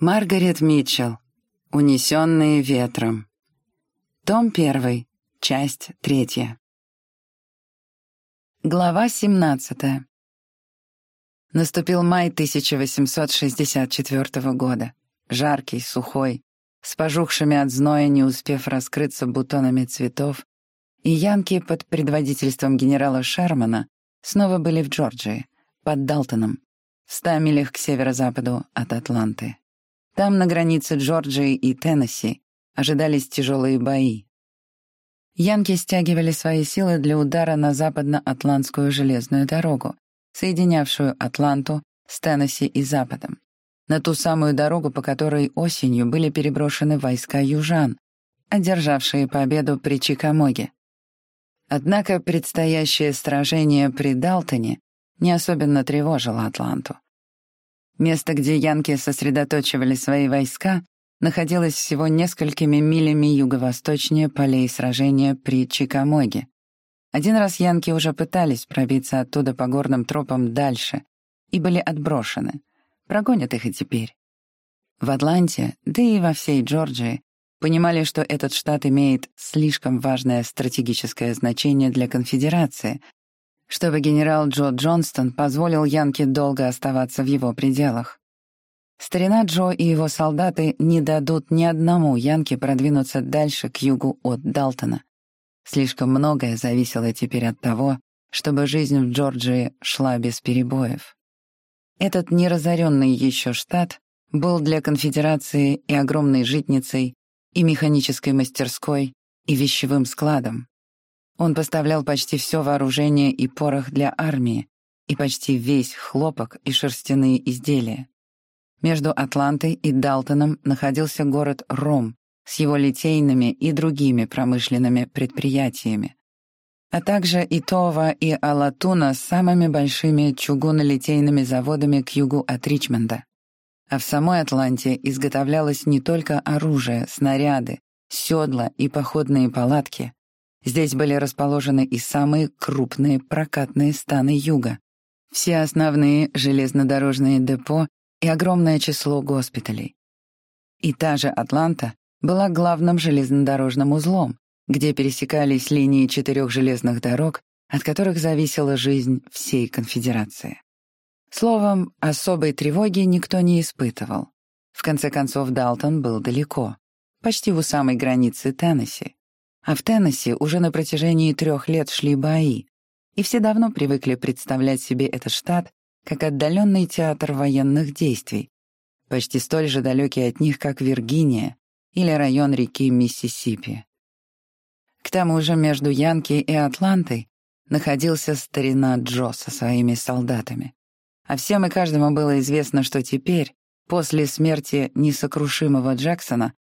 Маргарет Митчелл. Унесенные ветром. Том 1. Часть 3. Глава 17. Наступил май 1864 года. Жаркий, сухой, с пожухшими от зноя, не успев раскрыться бутонами цветов, и янки под предводительством генерала Шермана снова были в Джорджии, под Далтоном, в ста милях к северо-западу от Атланты. Там, на границе Джорджии и Теннесси, ожидались тяжелые бои. Янки стягивали свои силы для удара на западно-атлантскую железную дорогу, соединявшую Атланту с Теннесси и Западом, на ту самую дорогу, по которой осенью были переброшены войска южан, одержавшие победу при Чикамоге. Однако предстоящее сражение при Далтоне не особенно тревожило Атланту. Место, где янки сосредоточивали свои войска, находилось всего несколькими милями юго-восточнее полей сражения при Чикамоге. Один раз янки уже пытались пробиться оттуда по горным тропам дальше и были отброшены. Прогонят их и теперь. В Атланте, да и во всей Джорджии, понимали, что этот штат имеет слишком важное стратегическое значение для конфедерации, чтобы генерал Джо Джонстон позволил Янке долго оставаться в его пределах. Старина Джо и его солдаты не дадут ни одному Янке продвинуться дальше к югу от Далтона. Слишком многое зависело теперь от того, чтобы жизнь в Джорджии шла без перебоев. Этот неразоренный еще штат был для конфедерации и огромной житницей, и механической мастерской, и вещевым складом. Он поставлял почти все вооружение и порох для армии, и почти весь хлопок и шерстяные изделия. Между Атлантой и Далтоном находился город Ром с его литейными и другими промышленными предприятиями, а также Итова и Алатуна с самыми большими чугунолитейными заводами к югу от Ричмонда. А в самой Атланте изготовлялось не только оружие, снаряды, седла и походные палатки, Здесь были расположены и самые крупные прокатные станы юга, все основные железнодорожные депо и огромное число госпиталей. И та же Атланта была главным железнодорожным узлом, где пересекались линии четырех железных дорог, от которых зависела жизнь всей конфедерации. Словом, особой тревоги никто не испытывал. В конце концов, Далтон был далеко, почти у самой границы Теннесси, а в Теннесси уже на протяжении трех лет шли бои, и все давно привыкли представлять себе этот штат как отдаленный театр военных действий, почти столь же далекий от них, как Виргиния или район реки Миссисипи. К тому же между Янки и Атлантой находился старина Джо со своими солдатами. А всем и каждому было известно, что теперь, после смерти несокрушимого Джексона,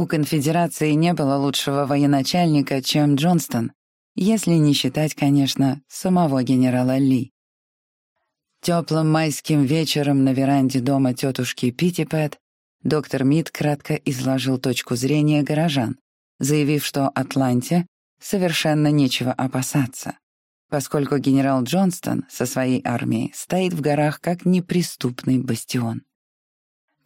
у конфедерации не было лучшего военачальника, чем Джонстон, если не считать, конечно, самого генерала Ли. Теплым майским вечером на веранде дома тетушки Питтипэт доктор Мид кратко изложил точку зрения горожан, заявив, что Атланте совершенно нечего опасаться, поскольку генерал Джонстон со своей армией стоит в горах как неприступный бастион.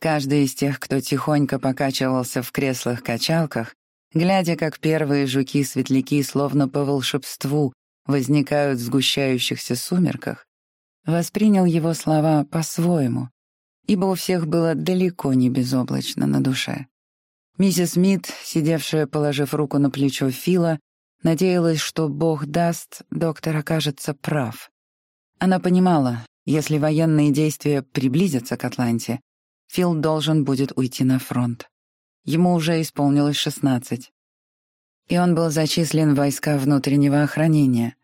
Каждый из тех, кто тихонько покачивался в креслах-качалках, глядя, как первые жуки-светляки словно по волшебству возникают в сгущающихся сумерках, воспринял его слова по-своему, ибо у всех было далеко не безоблачно на душе. Миссис Смит, сидевшая, положив руку на плечо Фила, надеялась, что Бог даст, доктор окажется прав. Она понимала, если военные действия приблизятся к Атланте, Фил должен будет уйти на фронт. Ему уже исполнилось 16. И он был зачислен в войска внутреннего охранения.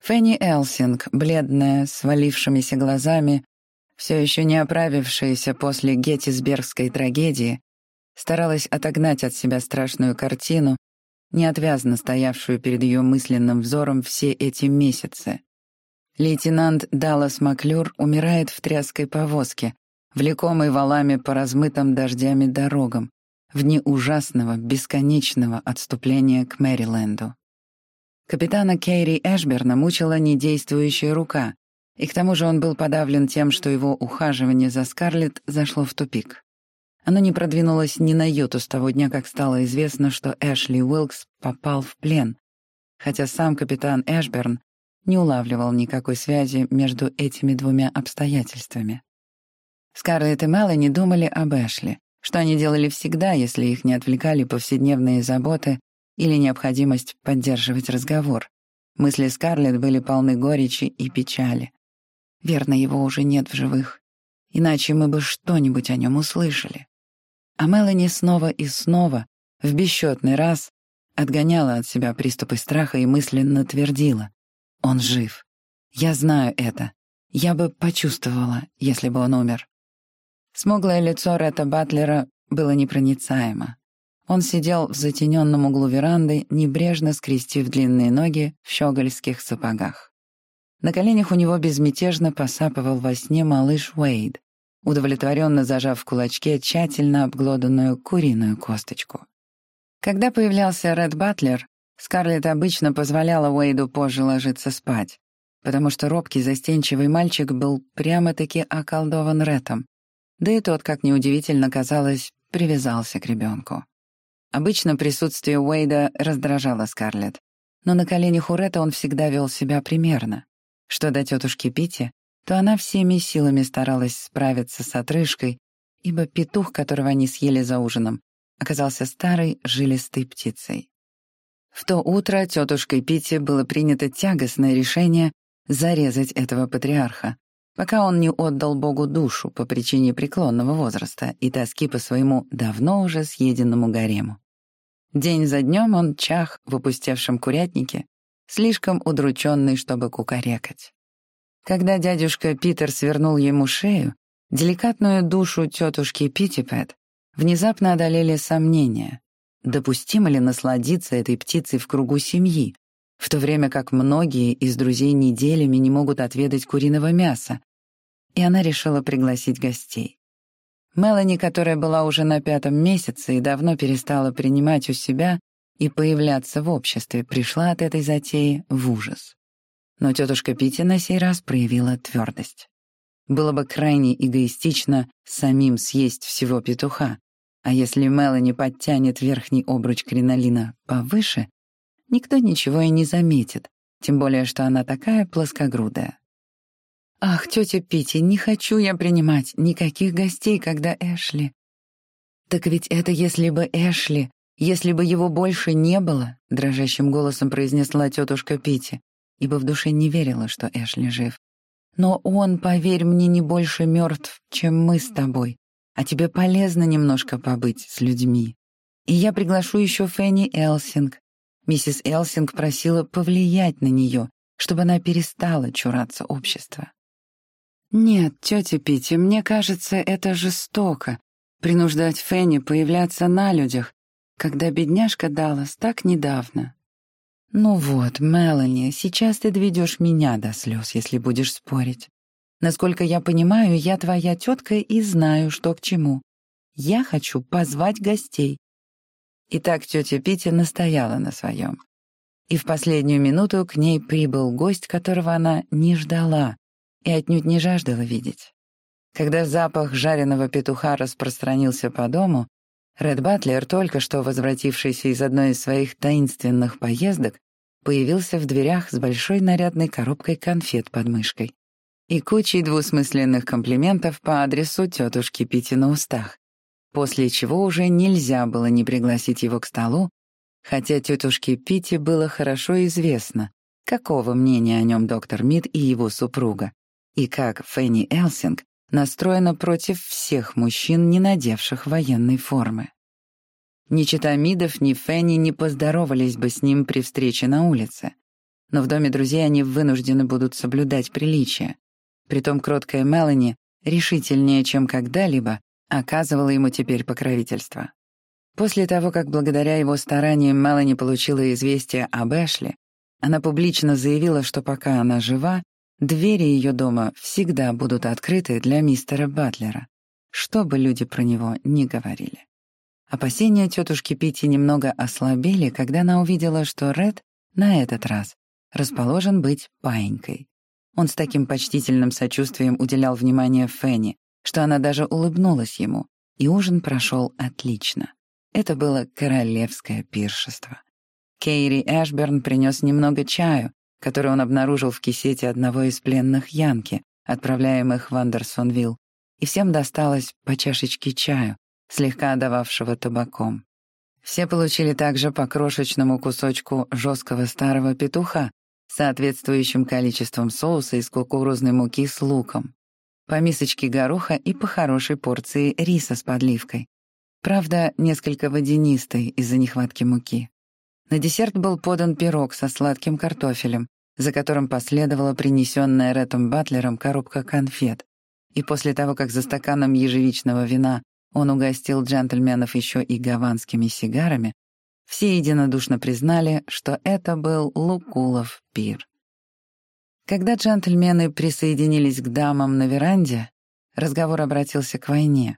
Фенни Элсинг, бледная, с валившимися глазами, все еще не оправившаяся после Геттисбергской трагедии, старалась отогнать от себя страшную картину, неотвязно стоявшую перед ее мысленным взором все эти месяцы. Лейтенант Даллас Маклюр умирает в тряской повозке, влекомый валами по размытым дождями дорогам, в дни ужасного, бесконечного отступления к Мэриленду. Капитана Кейри Эшберна мучила недействующая рука, и к тому же он был подавлен тем, что его ухаживание за Скарлетт зашло в тупик. Оно не продвинулось ни на йоту с того дня, как стало известно, что Эшли Уилкс попал в плен, хотя сам капитан Эшберн не улавливал никакой связи между этими двумя обстоятельствами. Скарлетт и Мелани думали об Эшли, что они делали всегда, если их не отвлекали повседневные заботы или необходимость поддерживать разговор. Мысли Скарлетт были полны горечи и печали. Верно, его уже нет в живых. Иначе мы бы что-нибудь о нем услышали. А Мелани снова и снова, в бесчетный раз, отгоняла от себя приступы страха и мысленно твердила. «Он жив. Я знаю это. Я бы почувствовала, если бы он умер». Смуглое лицо Ретта Батлера было непроницаемо. Он сидел в затененном углу веранды, небрежно скрестив длинные ноги в щегольских сапогах. На коленях у него безмятежно посапывал во сне малыш Уэйд, удовлетворенно зажав в кулачке тщательно обглоданную куриную косточку. Когда появлялся Ред Батлер, Скарлетт обычно позволяла Уэйду позже ложиться спать, потому что робкий, застенчивый мальчик был прямо-таки околдован Ретом, да и тот, как неудивительно казалось, привязался к ребенку. Обычно присутствие Уэйда раздражало Скарлетт, но на коленях у Ретта он всегда вел себя примерно. Что до тетушки Пити, то она всеми силами старалась справиться с отрыжкой, ибо петух, которого они съели за ужином, оказался старой жилистой птицей. В то утро тетушкой Пити было принято тягостное решение зарезать этого патриарха, пока он не отдал Богу душу по причине преклонного возраста и тоски по своему давно уже съеденному гарему. День за днем он чах в опустевшем курятнике, слишком удрученный, чтобы кукарекать. Когда дядюшка Питер свернул ему шею, деликатную душу тетушки Питтипэт внезапно одолели сомнения. Допустимо ли насладиться этой птицей в кругу семьи, в то время как многие из друзей неделями не могут отведать куриного мяса? И она решила пригласить гостей. Мелани, которая была уже на пятом месяце и давно перестала принимать у себя и появляться в обществе, пришла от этой затеи в ужас. Но тетушка Питти на сей раз проявила твердость. Было бы крайне эгоистично самим съесть всего петуха, а если Мелани подтянет верхний обруч кринолина повыше, никто ничего и не заметит, тем более что она такая плоскогрудая. «Ах, тетя Питти, не хочу я принимать никаких гостей, когда Эшли...» «Так ведь это если бы Эшли, если бы его больше не было», — дрожащим голосом произнесла тетушка Питти ибо в душе не верила, что Эшли жив. «Но он, поверь мне, не больше мертв, чем мы с тобой, а тебе полезно немножко побыть с людьми. И я приглашу еще Фенни Элсинг. Миссис Элсинг просила повлиять на нее, чтобы она перестала чураться общества. «Нет, тетя Питти, мне кажется, это жестоко — принуждать Фенни появляться на людях, когда бедняжка Даллас так недавно «Ну вот, Мелани, сейчас ты доведешь меня до слез, если будешь спорить. Насколько я понимаю, я твоя тетка и знаю, что к чему. Я хочу позвать гостей». И так тетя Питти настояла на своем. И в последнюю минуту к ней прибыл гость, которого она не ждала и отнюдь не жаждала видеть. Когда запах жареного петуха распространился по дому, Ред Батлер, только что возвратившийся из одной из своих таинственных поездок, появился в дверях с большой нарядной коробкой конфет под мышкой и кучей двусмысленных комплиментов по адресу тетушки Пити на устах, после чего уже нельзя было не пригласить его к столу, хотя тетушке Пити было хорошо известно, какого мнения о нем доктор Мид и его супруга, и как Фенни Элсинг настроена против всех мужчин, не надевших военной формы. Ни Читамидов, ни Фенни не поздоровались бы с ним при встрече на улице. Но в доме друзей они вынуждены будут соблюдать приличие. Притом кроткая Мелани, решительнее, чем когда-либо, оказывала ему теперь покровительство. После того, как благодаря его стараниям Мелани получила известие об Эшли, она публично заявила, что пока она жива, двери ее дома всегда будут открыты для мистера Батлера, что бы люди про него ни говорили. Опасения тетушки Питти немного ослабели, когда она увидела, что Ред на этот раз расположен быть паинькой. Он с таким почтительным сочувствием уделял внимание Фенни, что она даже улыбнулась ему, и ужин прошел отлично. Это было королевское пиршество. Кейри Эшберн принес немного чаю, который он обнаружил в кисете одного из пленных Янки, отправляемых в Андерсонвилл, и всем досталось по чашечке чаю, слегка отдававшего табаком. Все получили также по крошечному кусочку жесткого старого петуха, соответствующим количеством соуса из кукурузной муки с луком, по мисочке гороха и по хорошей порции риса с подливкой. Правда, несколько водянистой из-за нехватки муки. На десерт был подан пирог со сладким картофелем, за которым последовала принесенная Рэтом Батлером коробка конфет. И после того, как за стаканом ежевичного вина он угостил джентльменов еще и гаванскими сигарами, все единодушно признали, что это был Лукулов пир. Когда джентльмены присоединились к дамам на веранде, разговор обратился к войне.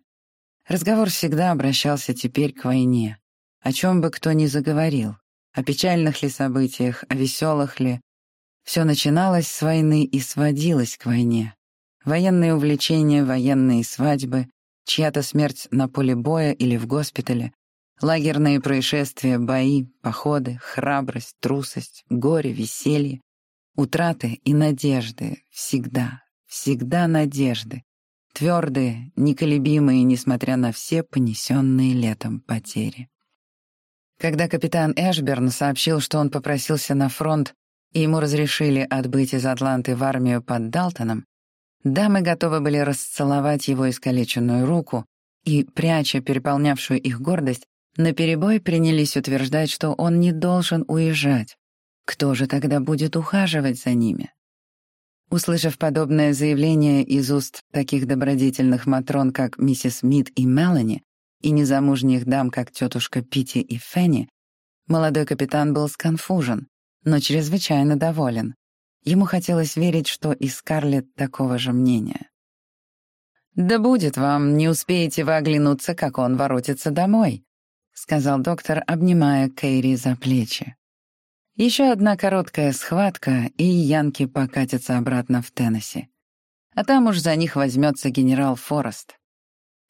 Разговор всегда обращался теперь к войне. О чем бы кто ни заговорил, о печальных ли событиях, о веселых ли. Все начиналось с войны и сводилось к войне. Военные увлечения, военные свадьбы, чья-то смерть на поле боя или в госпитале, лагерные происшествия, бои, походы, храбрость, трусость, горе, веселье, утраты и надежды. Всегда, всегда надежды. Твердые, неколебимые, несмотря на все понесенные летом потери. Когда капитан Эшберн сообщил, что он попросился на фронт, и ему разрешили отбыть из Атланты в армию под Далтоном, дамы готовы были расцеловать его искалеченную руку и, пряча переполнявшую их гордость, наперебой принялись утверждать, что он не должен уезжать. Кто же тогда будет ухаживать за ними? Услышав подобное заявление из уст таких добродетельных матрон, как миссис Мид и Мелани, и незамужних дам, как тетушка Пити и Фенни, молодой капитан был сконфужен, но чрезвычайно доволен. Ему хотелось верить, что и Скарлетт такого же мнения. «Да будет вам, не успеете вы оглянуться, как он воротится домой», — сказал доктор, обнимая Кейри за плечи. Еще одна короткая схватка, и янки покатятся обратно в Теннесси. А там уж за них возьмется генерал Форест.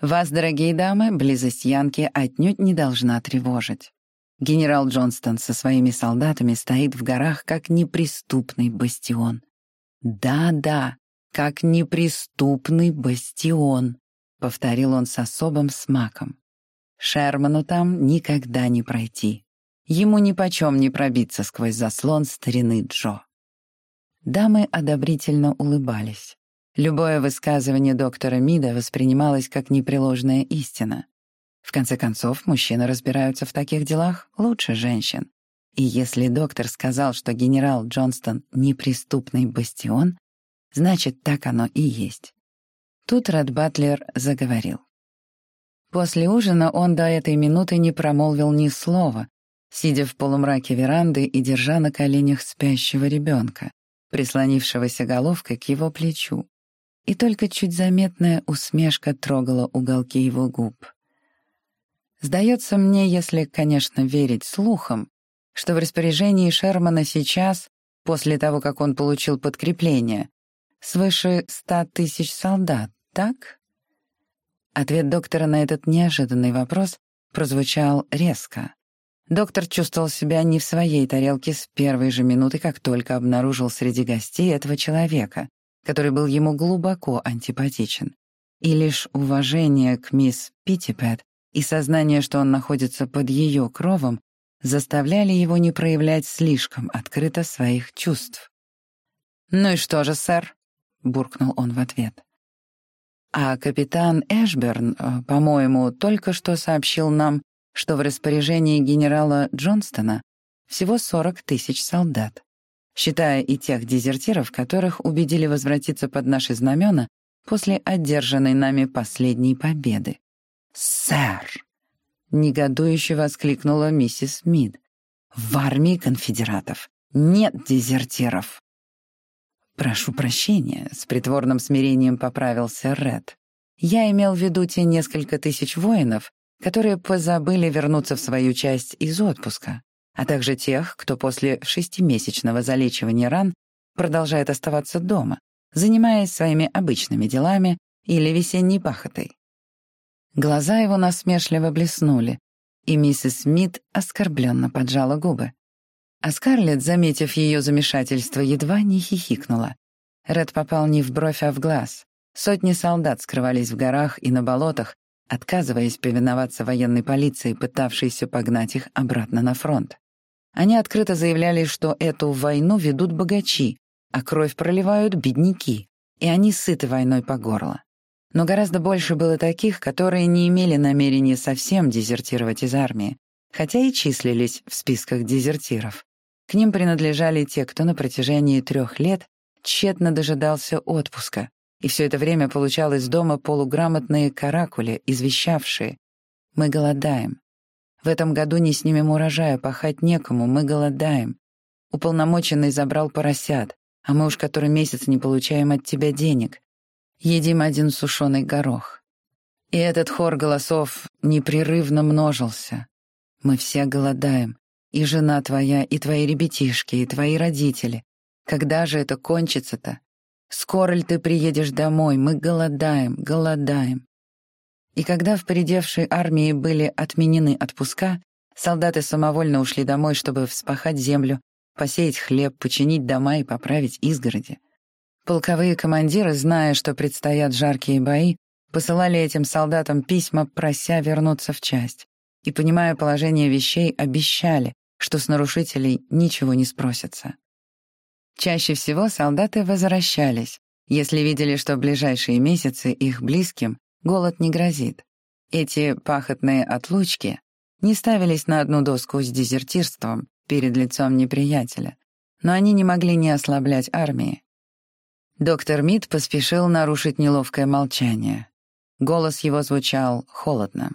Вас, дорогие дамы, близость Янки отнюдь не должна тревожить. Генерал Джонстон со своими солдатами стоит в горах как неприступный бастион. Да-да, как неприступный бастион, повторил он с особым смаком. Шерману там никогда не пройти. Ему нипочем не пробиться сквозь заслон старины Джо. Дамы одобрительно улыбались. Любое высказывание доктора Мида воспринималось как непреложная истина. В конце концов, мужчины разбираются в таких делах лучше женщин. И если доктор сказал, что генерал Джонстон — неприступный бастион, значит, так оно и есть. Тут Ред Батлер заговорил. После ужина он до этой минуты не промолвил ни слова, сидя в полумраке веранды и держа на коленях спящего ребенка, прислонившегося головкой к его плечу и только чуть заметная усмешка трогала уголки его губ. Сдается мне, если, конечно, верить слухам, что в распоряжении Шермана сейчас, после того, как он получил подкрепление, свыше ста тысяч солдат, так? Ответ доктора на этот неожиданный вопрос прозвучал резко. Доктор чувствовал себя не в своей тарелке с первой же минуты, как только обнаружил среди гостей этого человека, который был ему глубоко антипатичен. И лишь уважение к мисс Питтипэт и сознание, что он находится под ее кровом, заставляли его не проявлять слишком открыто своих чувств. «Ну и что же, сэр?» — буркнул он в ответ. А капитан Эшберн, э, по-моему, только что сообщил нам, что в распоряжении генерала Джонстона всего 40 тысяч солдат считая и тех дезертиров, которых убедили возвратиться под наши знамена после одержанной нами последней победы. «Сэр!» — негодующе воскликнула миссис Мид. «В армии конфедератов нет дезертиров!» «Прошу прощения», — с притворным смирением поправился Ред. «Я имел в виду те несколько тысяч воинов, которые позабыли вернуться в свою часть из отпуска а также тех, кто после шестимесячного залечивания ран продолжает оставаться дома, занимаясь своими обычными делами или весенней пахотой. Глаза его насмешливо блеснули, и миссис Смит оскорбленно поджала губы. А Скарлетт, заметив ее замешательство, едва не хихикнула. Ред попал не в бровь, а в глаз. Сотни солдат скрывались в горах и на болотах, отказываясь повиноваться военной полиции, пытавшейся погнать их обратно на фронт. Они открыто заявляли, что эту войну ведут богачи, а кровь проливают бедняки, и они сыты войной по горло. Но гораздо больше было таких, которые не имели намерения совсем дезертировать из армии, хотя и числились в списках дезертиров. К ним принадлежали те, кто на протяжении трех лет тщетно дожидался отпуска, и все это время получал из дома полуграмотные каракули, извещавшие «Мы голодаем. В этом году не снимем урожая, пахать некому, мы голодаем. Уполномоченный забрал поросят, а мы уж который месяц не получаем от тебя денег едим один сушеный горох. И этот хор голосов непрерывно множился. Мы все голодаем, и жена твоя, и твои ребятишки, и твои родители. Когда же это кончится-то? Скоро ли ты приедешь домой? Мы голодаем, голодаем. И когда в поредевшей армии были отменены отпуска, солдаты самовольно ушли домой, чтобы вспахать землю, посеять хлеб, починить дома и поправить изгороди. Полковые командиры, зная, что предстоят жаркие бои, посылали этим солдатам письма, прося вернуться в часть. И, понимая положение вещей, обещали, что с нарушителей ничего не спросятся. Чаще всего солдаты возвращались, если видели, что в ближайшие месяцы их близким голод не грозит. Эти пахотные отлучки не ставились на одну доску с дезертирством перед лицом неприятеля, но они не могли не ослаблять армии. Доктор Мид поспешил нарушить неловкое молчание. Голос его звучал холодно.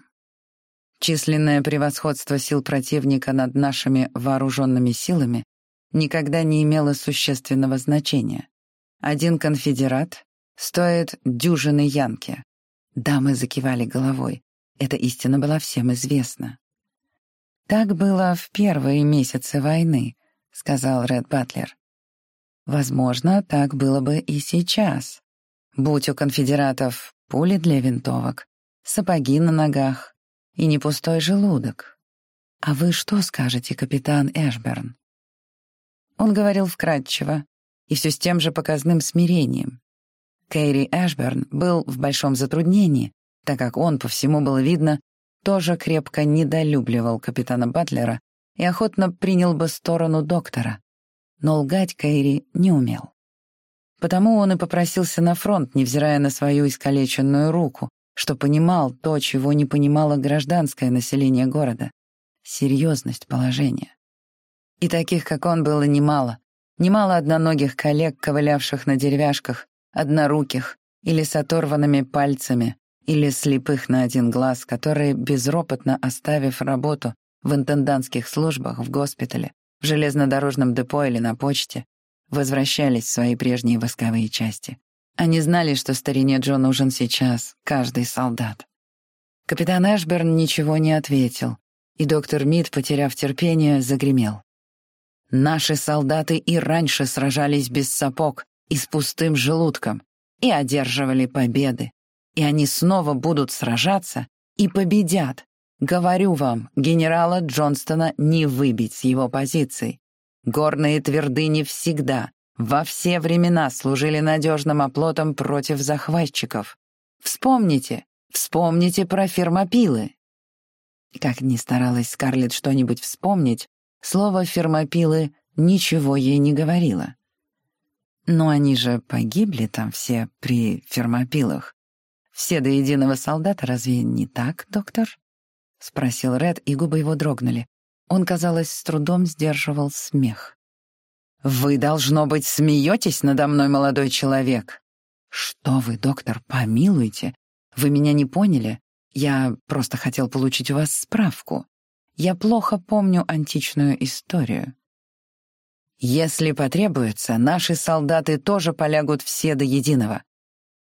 Численное превосходство сил противника над нашими вооруженными силами никогда не имело существенного значения. Один конфедерат стоит дюжины янки. Дамы закивали головой. Эта истина была всем известна. «Так было в первые месяцы войны», — сказал Ред Батлер. Возможно, так было бы и сейчас. Будь у конфедератов пули для винтовок, сапоги на ногах и не пустой желудок. А вы что скажете, капитан Эшберн? Он говорил вкратчиво и все с тем же показным смирением. Кэрри Эшберн был в большом затруднении, так как он, по всему было видно, тоже крепко недолюбливал капитана Батлера и охотно принял бы сторону доктора но лгать Кайри не умел. Потому он и попросился на фронт, невзирая на свою искалеченную руку, что понимал то, чего не понимало гражданское население города — серьезность положения. И таких, как он, было немало. Немало одноногих коллег, ковылявших на деревяшках, одноруких или с оторванными пальцами, или слепых на один глаз, которые, безропотно оставив работу в интендантских службах в госпитале, в железнодорожном депо или на почте, возвращались в свои прежние восковые части. Они знали, что старине Джо нужен сейчас каждый солдат. Капитан Эшберн ничего не ответил, и доктор Мид, потеряв терпение, загремел. «Наши солдаты и раньше сражались без сапог и с пустым желудком, и одерживали победы, и они снова будут сражаться и победят, Говорю вам, генерала Джонстона не выбить с его позиций. Горные твердыни всегда, во все времена служили надежным оплотом против захватчиков. Вспомните, вспомните про фермопилы. Как ни старалась Скарлетт что-нибудь вспомнить, слово «фермопилы» ничего ей не говорило. Но они же погибли там все при фермопилах. Все до единого солдата, разве не так, доктор? — спросил Ред, и губы его дрогнули. Он, казалось, с трудом сдерживал смех. «Вы, должно быть, смеетесь надо мной, молодой человек!» «Что вы, доктор, помилуйте! Вы меня не поняли? Я просто хотел получить у вас справку. Я плохо помню античную историю». «Если потребуется, наши солдаты тоже полягут все до единого.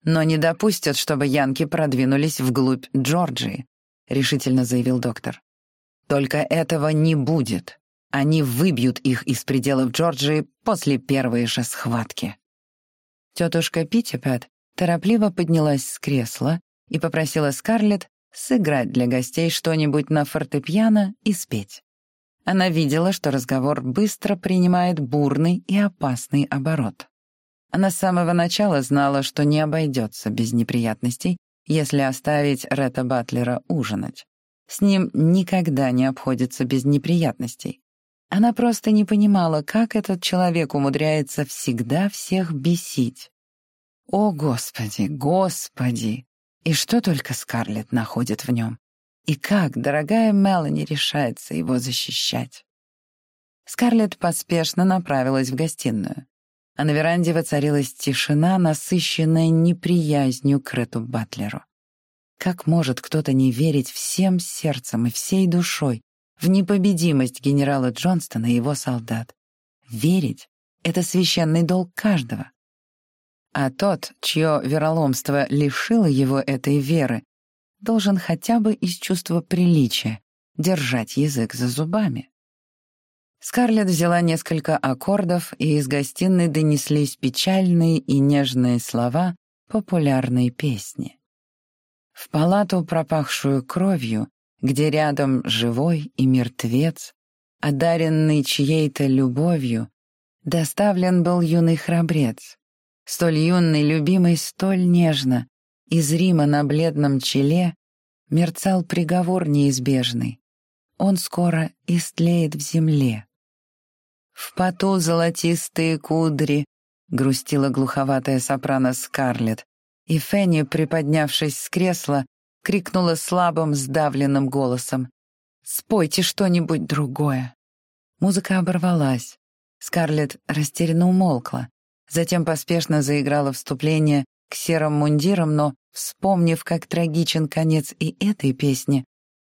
Но не допустят, чтобы янки продвинулись вглубь Джорджии. — решительно заявил доктор. «Только этого не будет. Они выбьют их из пределов Джорджии после первой же схватки». Тетушка Питтипэт торопливо поднялась с кресла и попросила Скарлетт сыграть для гостей что-нибудь на фортепиано и спеть. Она видела, что разговор быстро принимает бурный и опасный оборот. Она с самого начала знала, что не обойдется без неприятностей, если оставить Ретта Батлера ужинать. С ним никогда не обходится без неприятностей. Она просто не понимала, как этот человек умудряется всегда всех бесить. О, Господи, Господи! И что только Скарлетт находит в нем. И как дорогая Мелани решается его защищать. Скарлетт поспешно направилась в гостиную, а на веранде воцарилась тишина, насыщенная неприязнью к Рету Батлеру. Как может кто-то не верить всем сердцем и всей душой в непобедимость генерала Джонстона и его солдат? Верить — это священный долг каждого. А тот, чье вероломство лишило его этой веры, должен хотя бы из чувства приличия держать язык за зубами. Скарлетт взяла несколько аккордов, и из гостиной донеслись печальные и нежные слова популярной песни. В палату, пропахшую кровью, где рядом живой и мертвец, одаренный чьей-то любовью, доставлен был юный храбрец, столь юный, любимый, столь нежно, из Рима на бледном челе мерцал приговор неизбежный. Он скоро истлеет в земле. В поту золотистые кудри, грустила глуховатая сопрано Скарлетт, и Фенни, приподнявшись с кресла, крикнула слабым, сдавленным голосом. «Спойте что-нибудь другое!» Музыка оборвалась. Скарлетт растерянно умолкла. Затем поспешно заиграла вступление к серым мундирам, но, вспомнив, как трагичен конец и этой песни,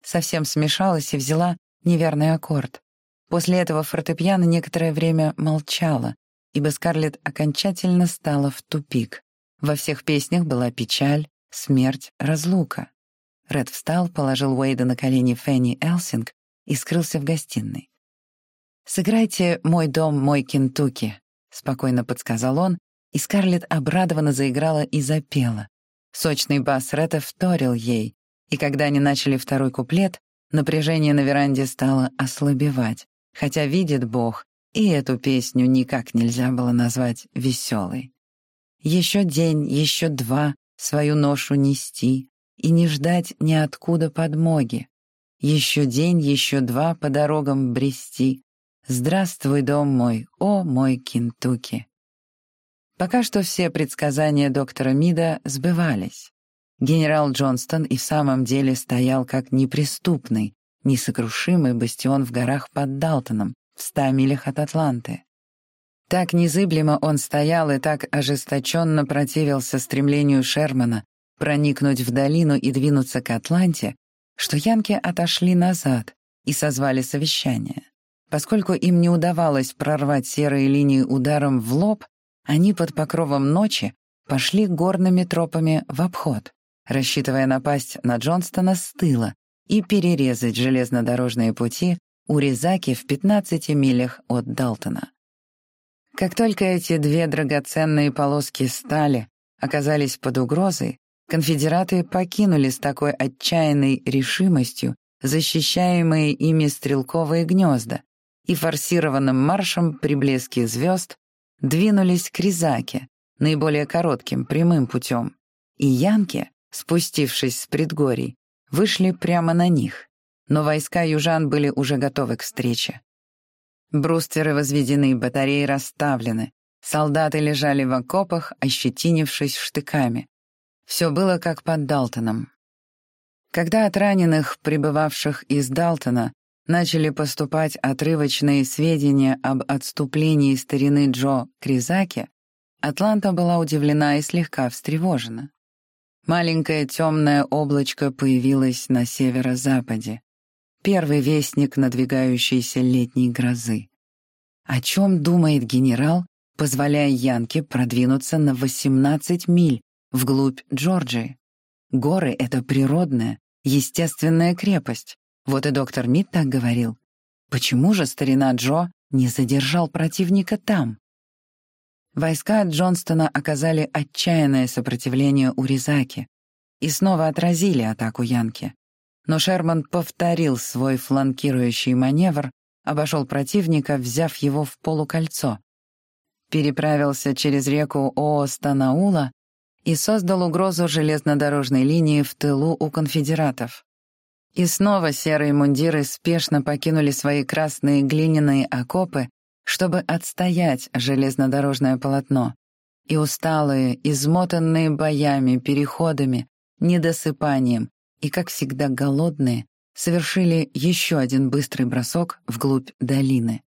совсем смешалась и взяла неверный аккорд. После этого фортепиано некоторое время молчало, ибо Скарлетт окончательно стала в тупик. Во всех песнях была печаль, смерть, разлука. Ред встал, положил Уэйда на колени Фенни Элсинг и скрылся в гостиной. «Сыграйте «Мой дом, мой Кентукки», — спокойно подсказал он, и Скарлетт обрадованно заиграла и запела. Сочный бас Ретта вторил ей, и когда они начали второй куплет, напряжение на веранде стало ослабевать, хотя, видит Бог, и эту песню никак нельзя было назвать веселой. Еще день, еще два свою ношу нести и не ждать ниоткуда подмоги. Еще день, еще два по дорогам брести. Здравствуй, дом мой, о мой Кентукки. Пока что все предсказания доктора Мида сбывались. Генерал Джонстон и в самом деле стоял как неприступный, несокрушимый бастион в горах под Далтоном, в ста милях от Атланты. Так незыблемо он стоял и так ожесточенно противился стремлению Шермана проникнуть в долину и двинуться к Атланте, что янки отошли назад и созвали совещание. Поскольку им не удавалось прорвать серые линии ударом в лоб, они под покровом ночи пошли горными тропами в обход, рассчитывая напасть на Джонстона с тыла и перерезать железнодорожные пути у Резаки в 15 милях от Далтона. Как только эти две драгоценные полоски стали оказались под угрозой, конфедераты покинули с такой отчаянной решимостью защищаемые ими стрелковые гнезда и форсированным маршем при блеске звезд двинулись к Рязаке, наиболее коротким прямым путем, и янки, спустившись с предгорий, вышли прямо на них, но войска южан были уже готовы к встрече. Брустверы возведены, батареи расставлены. Солдаты лежали в окопах, ощетинившись штыками. Все было как под Далтоном. Когда от раненых, прибывавших из Далтона, начали поступать отрывочные сведения об отступлении старины Джо Кризаки, Атланта была удивлена и слегка встревожена. Маленькое темное облачко появилось на северо-западе первый вестник надвигающейся летней грозы. О чем думает генерал, позволяя Янке продвинуться на 18 миль вглубь Джорджии? Горы — это природная, естественная крепость. Вот и доктор Мид так говорил. Почему же старина Джо не задержал противника там? Войска Джонстона оказали отчаянное сопротивление у Ризаки. и снова отразили атаку Янки. Но Шерман повторил свой фланкирующий маневр, обошел противника, взяв его в полукольцо. Переправился через реку Оостанаула и создал угрозу железнодорожной линии в тылу у конфедератов. И снова серые мундиры спешно покинули свои красные глиняные окопы, чтобы отстоять железнодорожное полотно. И усталые, измотанные боями, переходами, недосыпанием и, как всегда, голодные, совершили еще один быстрый бросок вглубь долины.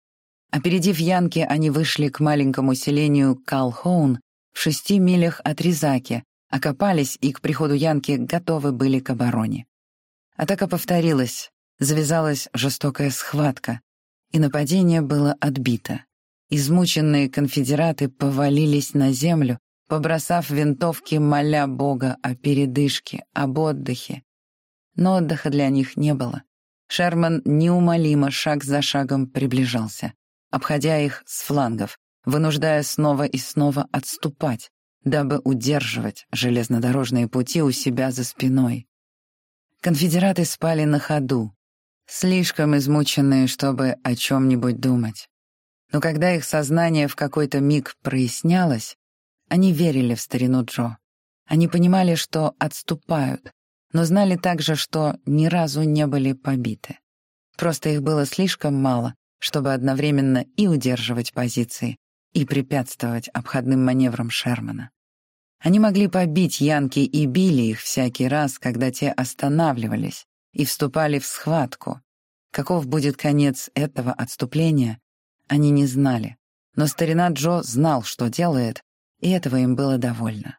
Опередив Янки, они вышли к маленькому селению Калхоун в шести милях от Ризаки, окопались и к приходу Янки готовы были к обороне. Атака повторилась, завязалась жестокая схватка, и нападение было отбито. Измученные конфедераты повалились на землю, побросав винтовки, моля Бога о передышке, об отдыхе. Но отдыха для них не было. Шерман неумолимо шаг за шагом приближался, обходя их с флангов, вынуждая снова и снова отступать, дабы удерживать железнодорожные пути у себя за спиной. Конфедераты спали на ходу, слишком измученные, чтобы о чем-нибудь думать. Но когда их сознание в какой-то миг прояснялось, они верили в старину Джо. Они понимали, что отступают, но знали также, что ни разу не были побиты. Просто их было слишком мало, чтобы одновременно и удерживать позиции, и препятствовать обходным маневрам Шермана. Они могли побить Янки и били их всякий раз, когда те останавливались и вступали в схватку. Каков будет конец этого отступления, они не знали. Но старина Джо знал, что делает, и этого им было довольно.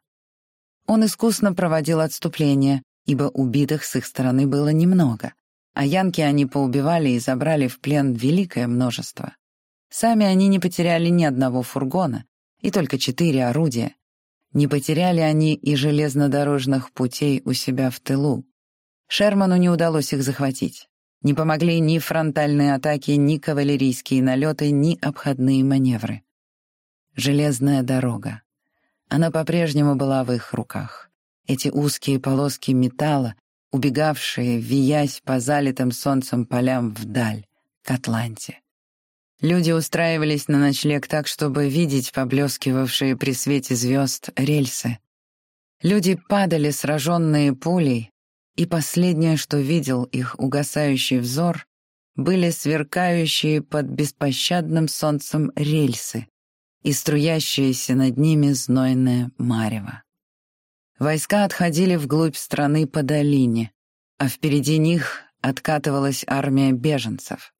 Он искусно проводил отступление, ибо убитых с их стороны было немного, а янки они поубивали и забрали в плен великое множество. Сами они не потеряли ни одного фургона, и только четыре орудия. Не потеряли они и железнодорожных путей у себя в тылу. Шерману не удалось их захватить. Не помогли ни фронтальные атаки, ни кавалерийские налеты, ни обходные маневры. Железная дорога. Она по-прежнему была в их руках. Эти узкие полоски металла, убегавшие, виясь по залитым солнцем полям вдаль, к Атланте. Люди устраивались на ночлег так, чтобы видеть поблескивавшие при свете звезд рельсы. Люди падали, сраженные пулей, и последнее, что видел их угасающий взор, были сверкающие под беспощадным солнцем рельсы и струящееся над ними знойное марево. Войска отходили вглубь страны по долине, а впереди них откатывалась армия беженцев.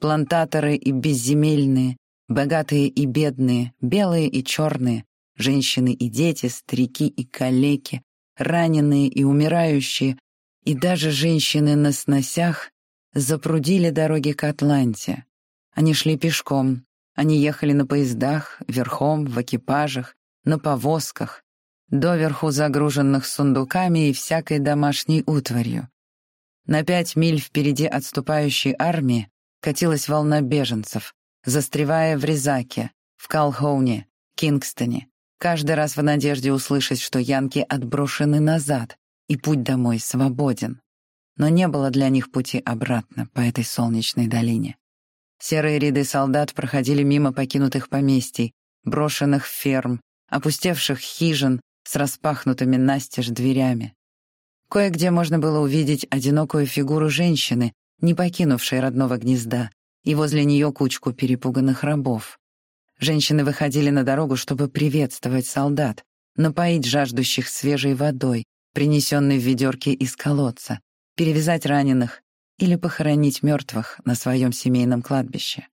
Плантаторы и безземельные, богатые и бедные, белые и черные, женщины и дети, старики и калеки, раненые и умирающие, и даже женщины на сносях запрудили дороги к Атланте. Они шли пешком, они ехали на поездах, верхом, в экипажах, на повозках, доверху загруженных сундуками и всякой домашней утварью. На пять миль впереди отступающей армии катилась волна беженцев, застревая в Резаке, в Калхоуне, Кингстоне, каждый раз в надежде услышать, что янки отброшены назад, и путь домой свободен. Но не было для них пути обратно по этой солнечной долине. Серые ряды солдат проходили мимо покинутых поместий, брошенных ферм, опустевших хижин с распахнутыми настежь дверями. Кое-где можно было увидеть одинокую фигуру женщины, не покинувшей родного гнезда, и возле нее кучку перепуганных рабов. Женщины выходили на дорогу, чтобы приветствовать солдат, напоить жаждущих свежей водой, принесенной в ведерке из колодца, перевязать раненых или похоронить мертвых на своем семейном кладбище.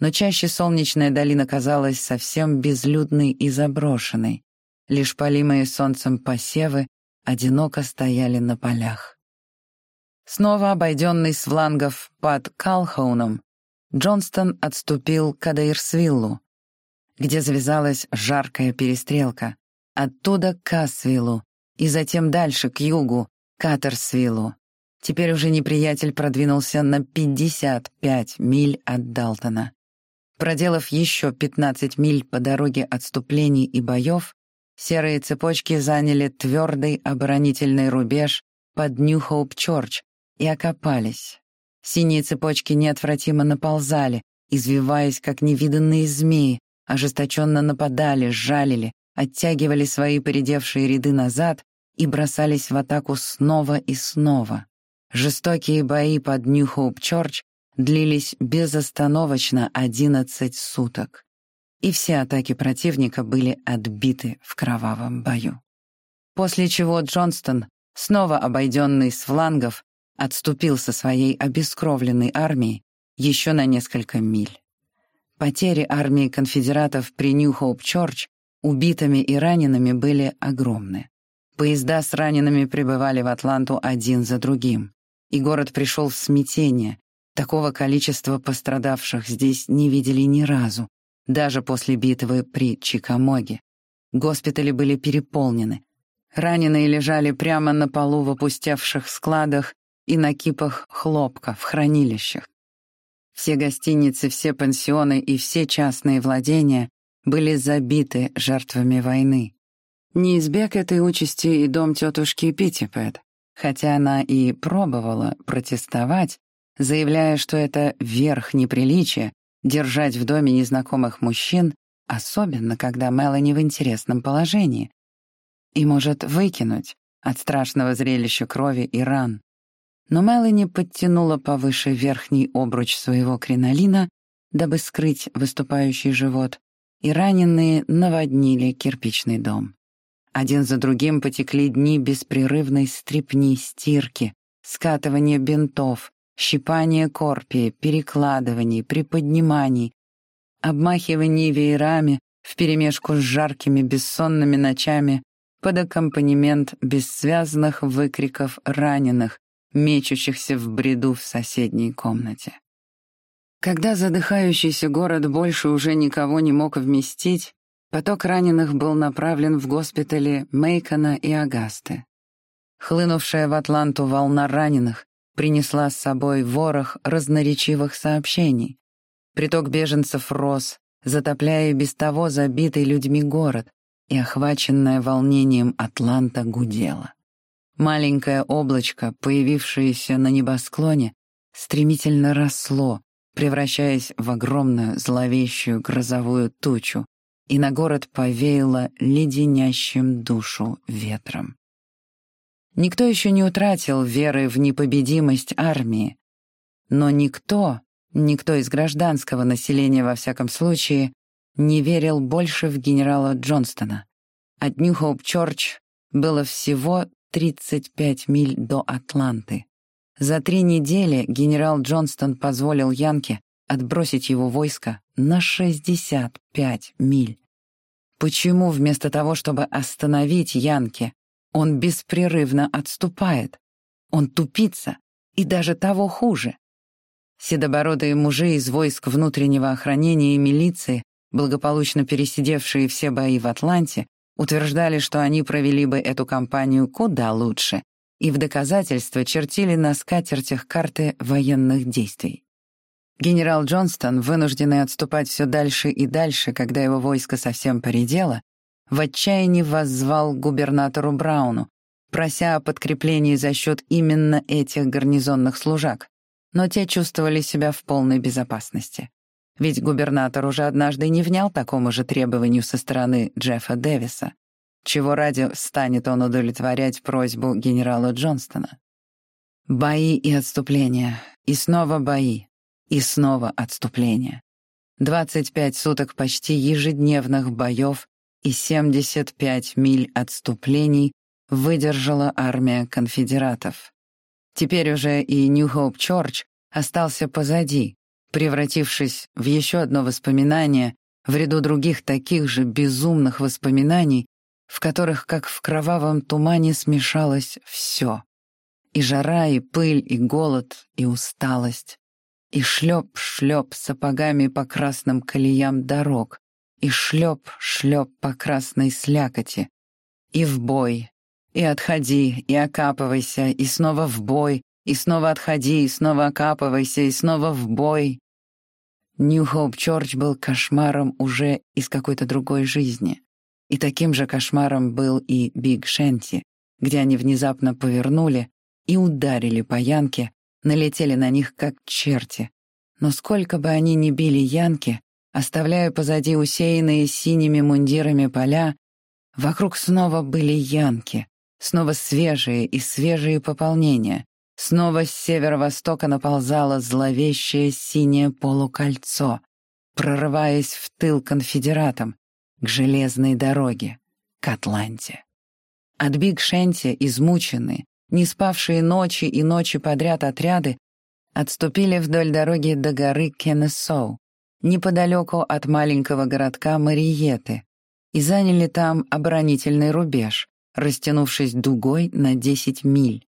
Но чаще солнечная долина казалась совсем безлюдной и заброшенной. Лишь полимые солнцем посевы одиноко стояли на полях. Снова обойденный с флангов под Калхауном, Джонстон отступил к Адаирсвиллу, где завязалась жаркая перестрелка, оттуда к Касвиллу и затем дальше, к югу, к Атерсвиллу. Теперь уже неприятель продвинулся на 55 миль от Далтона. Проделав еще 15 миль по дороге отступлений и боев, Серые цепочки заняли твердый оборонительный рубеж под Нью-Хоуп-Чорч и окопались. Синие цепочки неотвратимо наползали, извиваясь, как невиданные змеи, ожесточенно нападали, жалили, оттягивали свои поредевшие ряды назад и бросались в атаку снова и снова. Жестокие бои под Нью-Хоуп-Чорч длились безостановочно 11 суток и все атаки противника были отбиты в кровавом бою. После чего Джонстон, снова обойденный с флангов, отступил со своей обескровленной армией еще на несколько миль. Потери армии конфедератов при Нью-Хоуп-Чорч убитыми и ранеными были огромны. Поезда с ранеными прибывали в Атланту один за другим, и город пришел в смятение. Такого количества пострадавших здесь не видели ни разу, даже после битвы при Чикамоге. Госпитали были переполнены. Раненые лежали прямо на полу в опустевших складах и на кипах хлопка в хранилищах. Все гостиницы, все пансионы и все частные владения были забиты жертвами войны. Не избег этой участи и дом тетушки Питтипэт, хотя она и пробовала протестовать, заявляя, что это верх неприличия Держать в доме незнакомых мужчин, особенно когда Мелани в интересном положении. И может выкинуть от страшного зрелища крови и ран. Но Мелани подтянула повыше верхний обруч своего кринолина, дабы скрыть выступающий живот, и раненые наводнили кирпичный дом. Один за другим потекли дни беспрерывной стрипни, стирки, скатывания бинтов, щипание корпии, перекладываний, приподниманий, обмахиваний веерами вперемешку с жаркими бессонными ночами под аккомпанемент бессвязных выкриков раненых, мечущихся в бреду в соседней комнате. Когда задыхающийся город больше уже никого не мог вместить, поток раненых был направлен в госпитали Мейкона и Агасты. Хлынувшая в Атланту волна раненых принесла с собой ворох разноречивых сообщений. Приток беженцев рос, затопляя без того забитый людьми город, и охваченная волнением Атланта гудела. Маленькое облачко, появившееся на небосклоне, стремительно росло, превращаясь в огромную зловещую грозовую тучу, и на город повеяло леденящим душу ветром. Никто еще не утратил веры в непобедимость армии. Но никто, никто из гражданского населения во всяком случае, не верил больше в генерала Джонстона. От Нью-Хоуп-Чорч было всего 35 миль до Атланты. За три недели генерал Джонстон позволил Янке отбросить его войско на 65 миль. Почему вместо того, чтобы остановить Янке, он беспрерывно отступает. Он тупица, и даже того хуже. Седобородые мужи из войск внутреннего охранения и милиции, благополучно пересидевшие все бои в Атланте, утверждали, что они провели бы эту кампанию куда лучше, и в доказательство чертили на скатертях карты военных действий. Генерал Джонстон, вынужденный отступать все дальше и дальше, когда его войско совсем поредело, в отчаянии воззвал губернатору Брауну, прося о подкреплении за счет именно этих гарнизонных служак, но те чувствовали себя в полной безопасности. Ведь губернатор уже однажды не внял такому же требованию со стороны Джеффа Дэвиса, чего ради станет он удовлетворять просьбу генерала Джонстона. Бои и отступления, и снова бои, и снова отступления. 25 суток почти ежедневных боев и 75 миль отступлений выдержала армия конфедератов. Теперь уже и Нью-Хоуп-Чорч остался позади, превратившись в еще одно воспоминание в ряду других таких же безумных воспоминаний, в которых, как в кровавом тумане, смешалось все. И жара, и пыль, и голод, и усталость. И шлеп-шлеп сапогами по красным колеям дорог, и шлеп-шлеп по красной слякоти. И в бой, и отходи, и окапывайся, и снова в бой, и снова отходи, и снова окапывайся, и снова в бой. Нью-Хоуп-Чорч был кошмаром уже из какой-то другой жизни. И таким же кошмаром был и Биг Шенти, где они внезапно повернули и ударили по Янки, налетели на них как черти. Но сколько бы они ни били Янки, оставляя позади усеянные синими мундирами поля, вокруг снова были Янки, снова свежие и свежие пополнения, снова с северо-востока наползало зловещее синее полукольцо, прорываясь в тыл конфедератам, к железной дороге, к Атланте. От Биг измученные, не спавшие ночи и ночи подряд отряды отступили вдоль дороги до горы Кеннесоу, неподалеку от маленького городка Мариеты, и заняли там оборонительный рубеж, растянувшись дугой на 10 миль.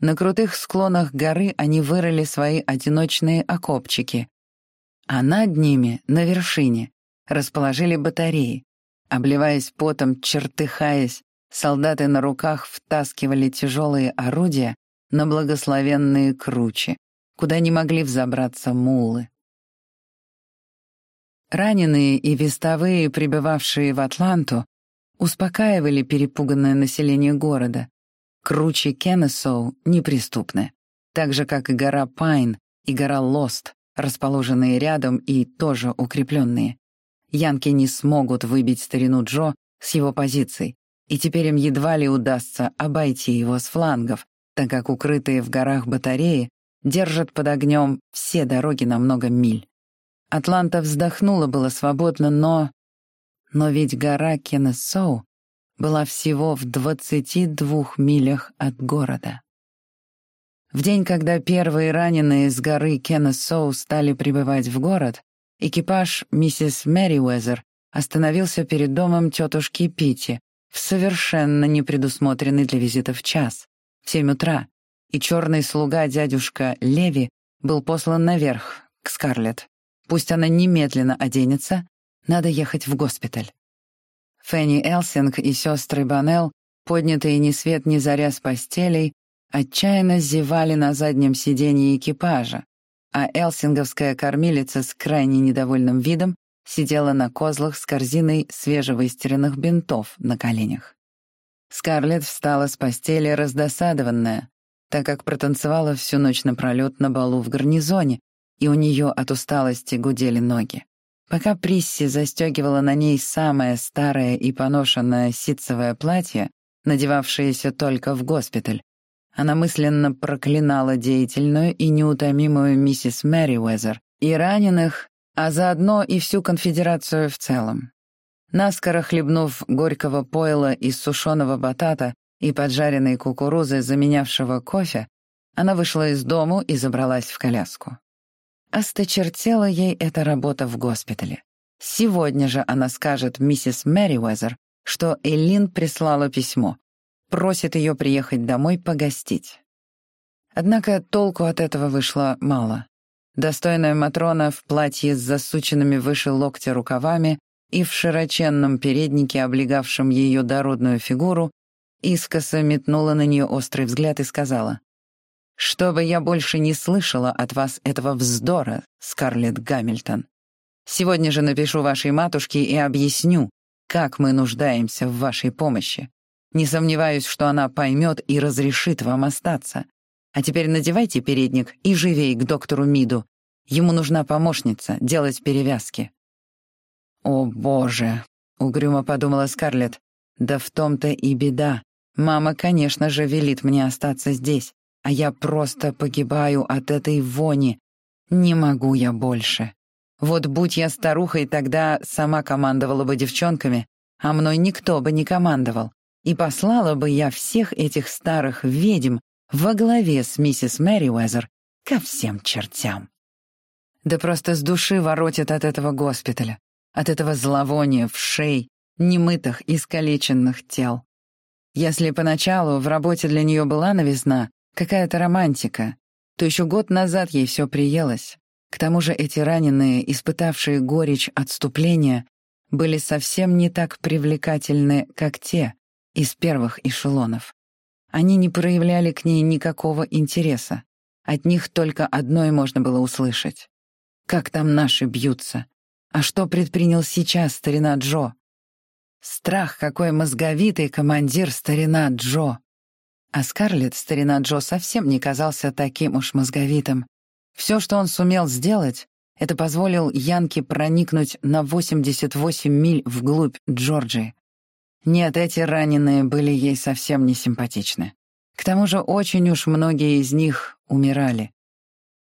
На крутых склонах горы они вырыли свои одиночные окопчики, а над ними, на вершине, расположили батареи. Обливаясь потом, чертыхаясь, солдаты на руках втаскивали тяжелые орудия на благословенные кручи, куда не могли взобраться мулы. Раненые и вестовые, прибывавшие в Атланту, успокаивали перепуганное население города. Кручи Кеннесоу неприступны, так же, как и гора Пайн и гора Лост, расположенные рядом и тоже укрепленные. Янки не смогут выбить старину Джо с его позиций, и теперь им едва ли удастся обойти его с флангов, так как укрытые в горах батареи держат под огнем все дороги на много миль. Атланта вздохнула было свободно, но... Но ведь гора Кеннесоу была всего в 22 милях от города. В день, когда первые раненые с горы Кеннесоу стали прибывать в город, экипаж миссис Мэриуэзер остановился перед домом тетушки Пити в совершенно непредусмотренный для визитов час, в семь утра, и черный слуга дядюшка Леви был послан наверх, к Скарлетт. Пусть она немедленно оденется, надо ехать в госпиталь. Фенни Элсинг и сестры Банел, поднятые ни свет ни заря с постелей, отчаянно зевали на заднем сиденье экипажа, а элсинговская кормилица с крайне недовольным видом сидела на козлах с корзиной свежевыстиранных бинтов на коленях. Скарлетт встала с постели раздосадованная, так как протанцевала всю ночь напролёт на балу в гарнизоне, и у нее от усталости гудели ноги. Пока Присси застегивала на ней самое старое и поношенное ситцевое платье, надевавшееся только в госпиталь, она мысленно проклинала деятельную и неутомимую миссис Мэри Уэзер и раненых, а заодно и всю конфедерацию в целом. Наскоро хлебнув горького пойла из сушеного батата и поджаренной кукурузы, заменявшего кофе, она вышла из дому и забралась в коляску. Осточертела ей эта работа в госпитале. Сегодня же она скажет миссис Мэри Уэзер, что Эллин прислала письмо, просит ее приехать домой погостить. Однако толку от этого вышло мало. Достойная Матрона в платье с засученными выше локтя рукавами и в широченном переднике, облегавшем ее дородную фигуру, искоса метнула на нее острый взгляд и сказала, «Чтобы я больше не слышала от вас этого вздора, Скарлетт Гамильтон. Сегодня же напишу вашей матушке и объясню, как мы нуждаемся в вашей помощи. Не сомневаюсь, что она поймет и разрешит вам остаться. А теперь надевайте передник и живей к доктору Миду. Ему нужна помощница делать перевязки». «О, боже!» — угрюмо подумала Скарлетт. «Да в том-то и беда. Мама, конечно же, велит мне остаться здесь, а я просто погибаю от этой вони. Не могу я больше. Вот будь я старухой, тогда сама командовала бы девчонками, а мной никто бы не командовал. И послала бы я всех этих старых ведьм во главе с миссис Мэри Уэзер ко всем чертям. Да просто с души воротит от этого госпиталя, от этого зловония в шей, немытых, искалеченных тел. Если поначалу в работе для нее была новизна, какая-то романтика, то еще год назад ей все приелось. К тому же эти раненые, испытавшие горечь отступления, были совсем не так привлекательны, как те, из первых эшелонов. Они не проявляли к ней никакого интереса. От них только одно и можно было услышать. Как там наши бьются? А что предпринял сейчас старина Джо? Страх, какой мозговитый командир старина Джо. А Скарлетт старина Джо совсем не казался таким уж мозговитым. Все, что он сумел сделать, это позволил Янке проникнуть на 88 миль вглубь Джорджии. Нет, эти раненые были ей совсем не симпатичны. К тому же очень уж многие из них умирали.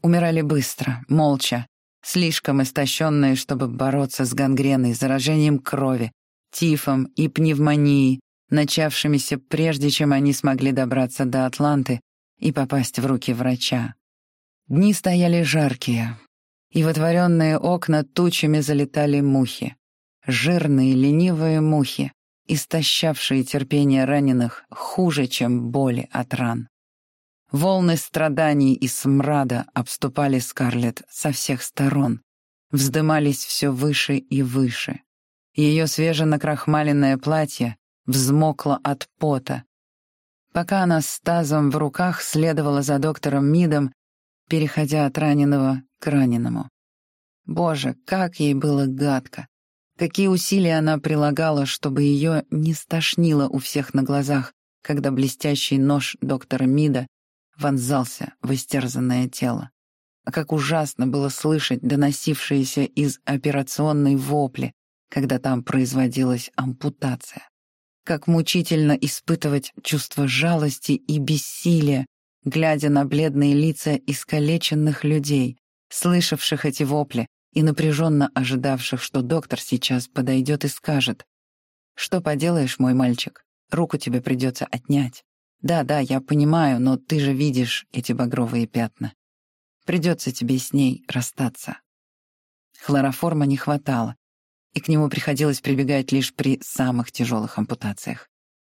Умирали быстро, молча, слишком истощенные, чтобы бороться с гангреной, заражением крови, тифом и пневмонией, начавшимися прежде, чем они смогли добраться до Атланты и попасть в руки врача. Дни стояли жаркие, и в отворенные окна тучами залетали мухи. Жирные, ленивые мухи, истощавшие терпение раненых хуже, чем боли от ран. Волны страданий и смрада обступали Скарлетт со всех сторон, вздымались все выше и выше. Ее свеженакрахмаленное платье взмокло от пота. Пока она с тазом в руках следовала за доктором Мидом, переходя от раненого к раненому. Боже, как ей было гадко! Какие усилия она прилагала, чтобы ее не стошнило у всех на глазах, когда блестящий нож доктора Мида вонзался в истерзанное тело. А как ужасно было слышать доносившиеся из операционной вопли, когда там производилась ампутация. Как мучительно испытывать чувство жалости и бессилия, глядя на бледные лица искалеченных людей, слышавших эти вопли и напряженно ожидавших, что доктор сейчас подойдет и скажет, «Что поделаешь, мой мальчик, руку тебе придется отнять. Да, да, я понимаю, но ты же видишь эти багровые пятна. Придется тебе с ней расстаться». Хлороформа не хватало, и к нему приходилось прибегать лишь при самых тяжелых ампутациях.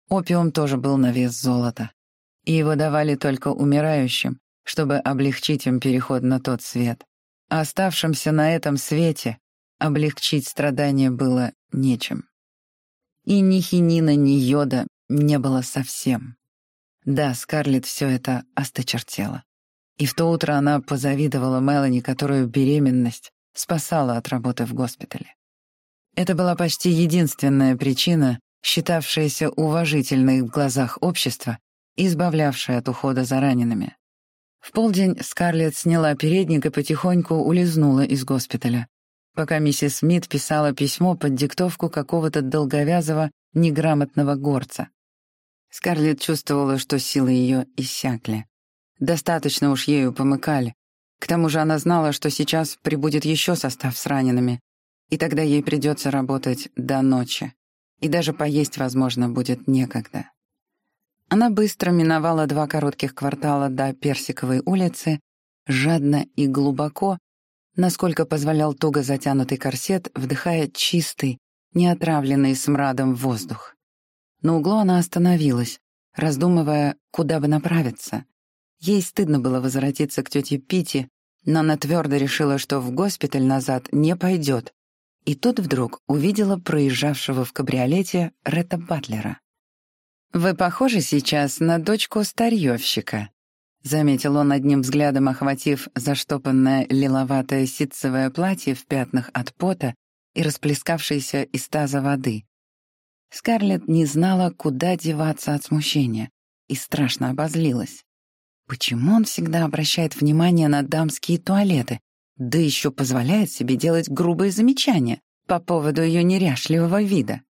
Опиум тоже был на вес золота, и его давали только умирающим, чтобы облегчить им переход на тот свет. А оставшимся на этом свете облегчить страдания было нечем. И ни хинина, ни йода не было совсем. Да, Скарлетт все это осточертела. И в то утро она позавидовала Мелани, которую беременность спасала от работы в госпитале. Это была почти единственная причина, считавшаяся уважительной в глазах общества, избавлявшая от ухода за ранеными. В полдень Скарлетт сняла передник и потихоньку улизнула из госпиталя, пока миссис Смит писала письмо под диктовку какого-то долговязого, неграмотного горца. Скарлетт чувствовала, что силы ее иссякли. Достаточно уж ею помыкали. К тому же она знала, что сейчас прибудет еще состав с ранеными, и тогда ей придется работать до ночи. И даже поесть, возможно, будет некогда. Она быстро миновала два коротких квартала до Персиковой улицы, жадно и глубоко, насколько позволял туго затянутый корсет, вдыхая чистый, неотравленный смрадом воздух. На углу она остановилась, раздумывая, куда бы направиться. Ей стыдно было возвратиться к тете Пити, но она твердо решила, что в госпиталь назад не пойдет, и тут вдруг увидела проезжавшего в кабриолете Ретта Батлера. «Вы похожи сейчас на дочку старьевщика», — заметил он одним взглядом, охватив заштопанное лиловатое ситцевое платье в пятнах от пота и расплескавшейся из таза воды. Скарлетт не знала, куда деваться от смущения, и страшно обозлилась. Почему он всегда обращает внимание на дамские туалеты, да еще позволяет себе делать грубые замечания по поводу ее неряшливого вида.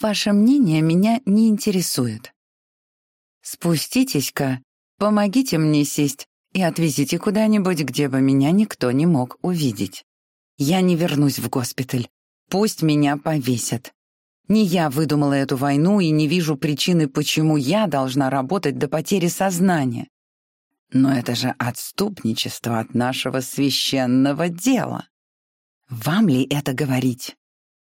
Ваше мнение меня не интересует. Спуститесь-ка, помогите мне сесть и отвезите куда-нибудь, где бы меня никто не мог увидеть. Я не вернусь в госпиталь. Пусть меня повесят. Не я выдумала эту войну и не вижу причины, почему я должна работать до потери сознания. Но это же отступничество от нашего священного дела. Вам ли это говорить?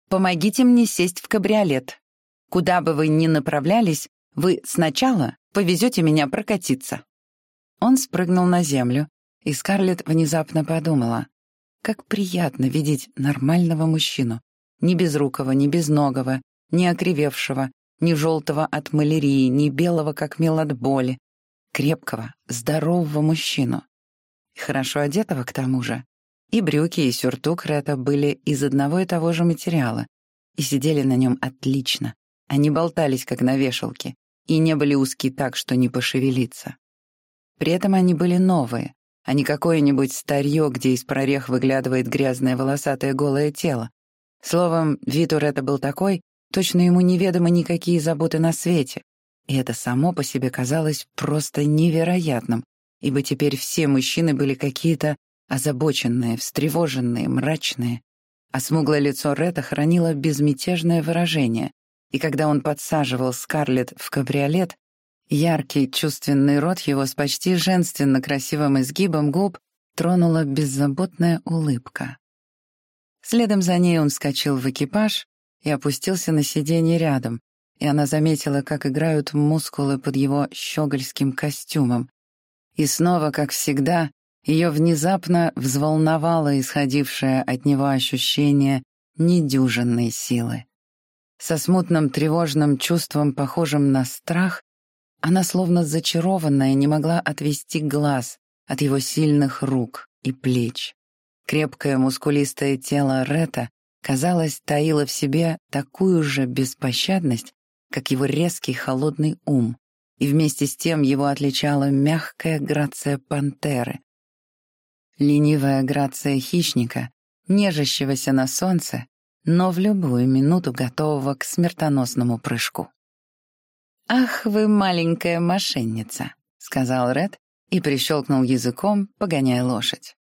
Помогите мне сесть в кабриолет. Куда бы вы ни направлялись, вы сначала повезете меня прокатиться. Он спрыгнул на землю, и Скарлетт внезапно подумала, как приятно видеть нормального мужчину, ни безрукого, ни безногого, ни окривевшего, ни желтого от малярии, ни белого, как мел от боли, крепкого, здорового мужчину. Хорошо одетого к тому же. И брюки, и сюртук Ретта были из одного и того же материала, и сидели на нем отлично. Они болтались, как на вешалке, и не были узки так, что не пошевелиться. При этом они были новые, а не какое-нибудь старье, где из прорех выглядывает грязное волосатое голое тело. Словом, Витур это был такой, точно ему неведомы никакие заботы на свете. И это само по себе казалось просто невероятным, ибо теперь все мужчины были какие-то озабоченные, встревоженные, мрачные. А смуглое лицо Ретта хранило безмятежное выражение, и когда он подсаживал Скарлетт в кабриолет, яркий чувственный рот его с почти женственно красивым изгибом губ тронула беззаботная улыбка. Следом за ней он вскочил в экипаж и опустился на сиденье рядом, и она заметила, как играют мускулы под его щегольским костюмом. И снова, как всегда, ее внезапно взволновало исходившее от него ощущение недюжинной силы. Со смутным тревожным чувством, похожим на страх, она, словно зачарованная, не могла отвести глаз от его сильных рук и плеч. Крепкое мускулистое тело Рета, казалось, таило в себе такую же беспощадность, как его резкий холодный ум, и вместе с тем его отличала мягкая грация пантеры. Ленивая грация хищника, нежащегося на солнце, но в любую минуту готового к смертоносному прыжку. «Ах, вы маленькая мошенница», — сказал Ред и прищелкнул языком, погоняя лошадь.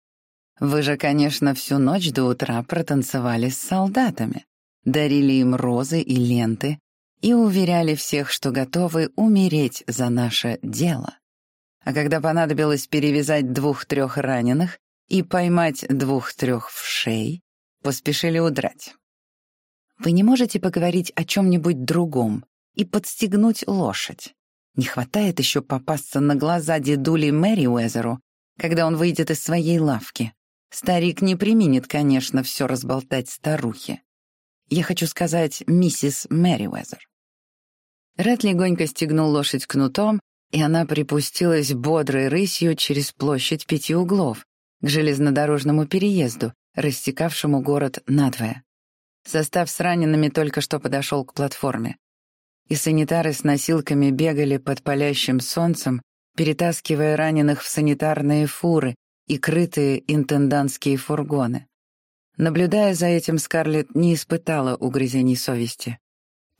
«Вы же, конечно, всю ночь до утра протанцевали с солдатами, дарили им розы и ленты и уверяли всех, что готовы умереть за наше дело. А когда понадобилось перевязать двух-трех раненых и поймать двух-трех в шей, поспешили удрать. Вы не можете поговорить о чем-нибудь другом и подстегнуть лошадь. Не хватает еще попасться на глаза дедули Мэри Уэзеру, когда он выйдет из своей лавки. Старик не применит, конечно, все разболтать старухе. Я хочу сказать миссис Мэри Уэзер. Ред легонько стегнул лошадь кнутом, и она припустилась бодрой рысью через площадь пяти углов к железнодорожному переезду, рассекавшему город надвое. Состав с ранеными только что подошел к платформе. И санитары с носилками бегали под палящим солнцем, перетаскивая раненых в санитарные фуры и крытые интендантские фургоны. Наблюдая за этим, Скарлетт не испытала угрызений совести.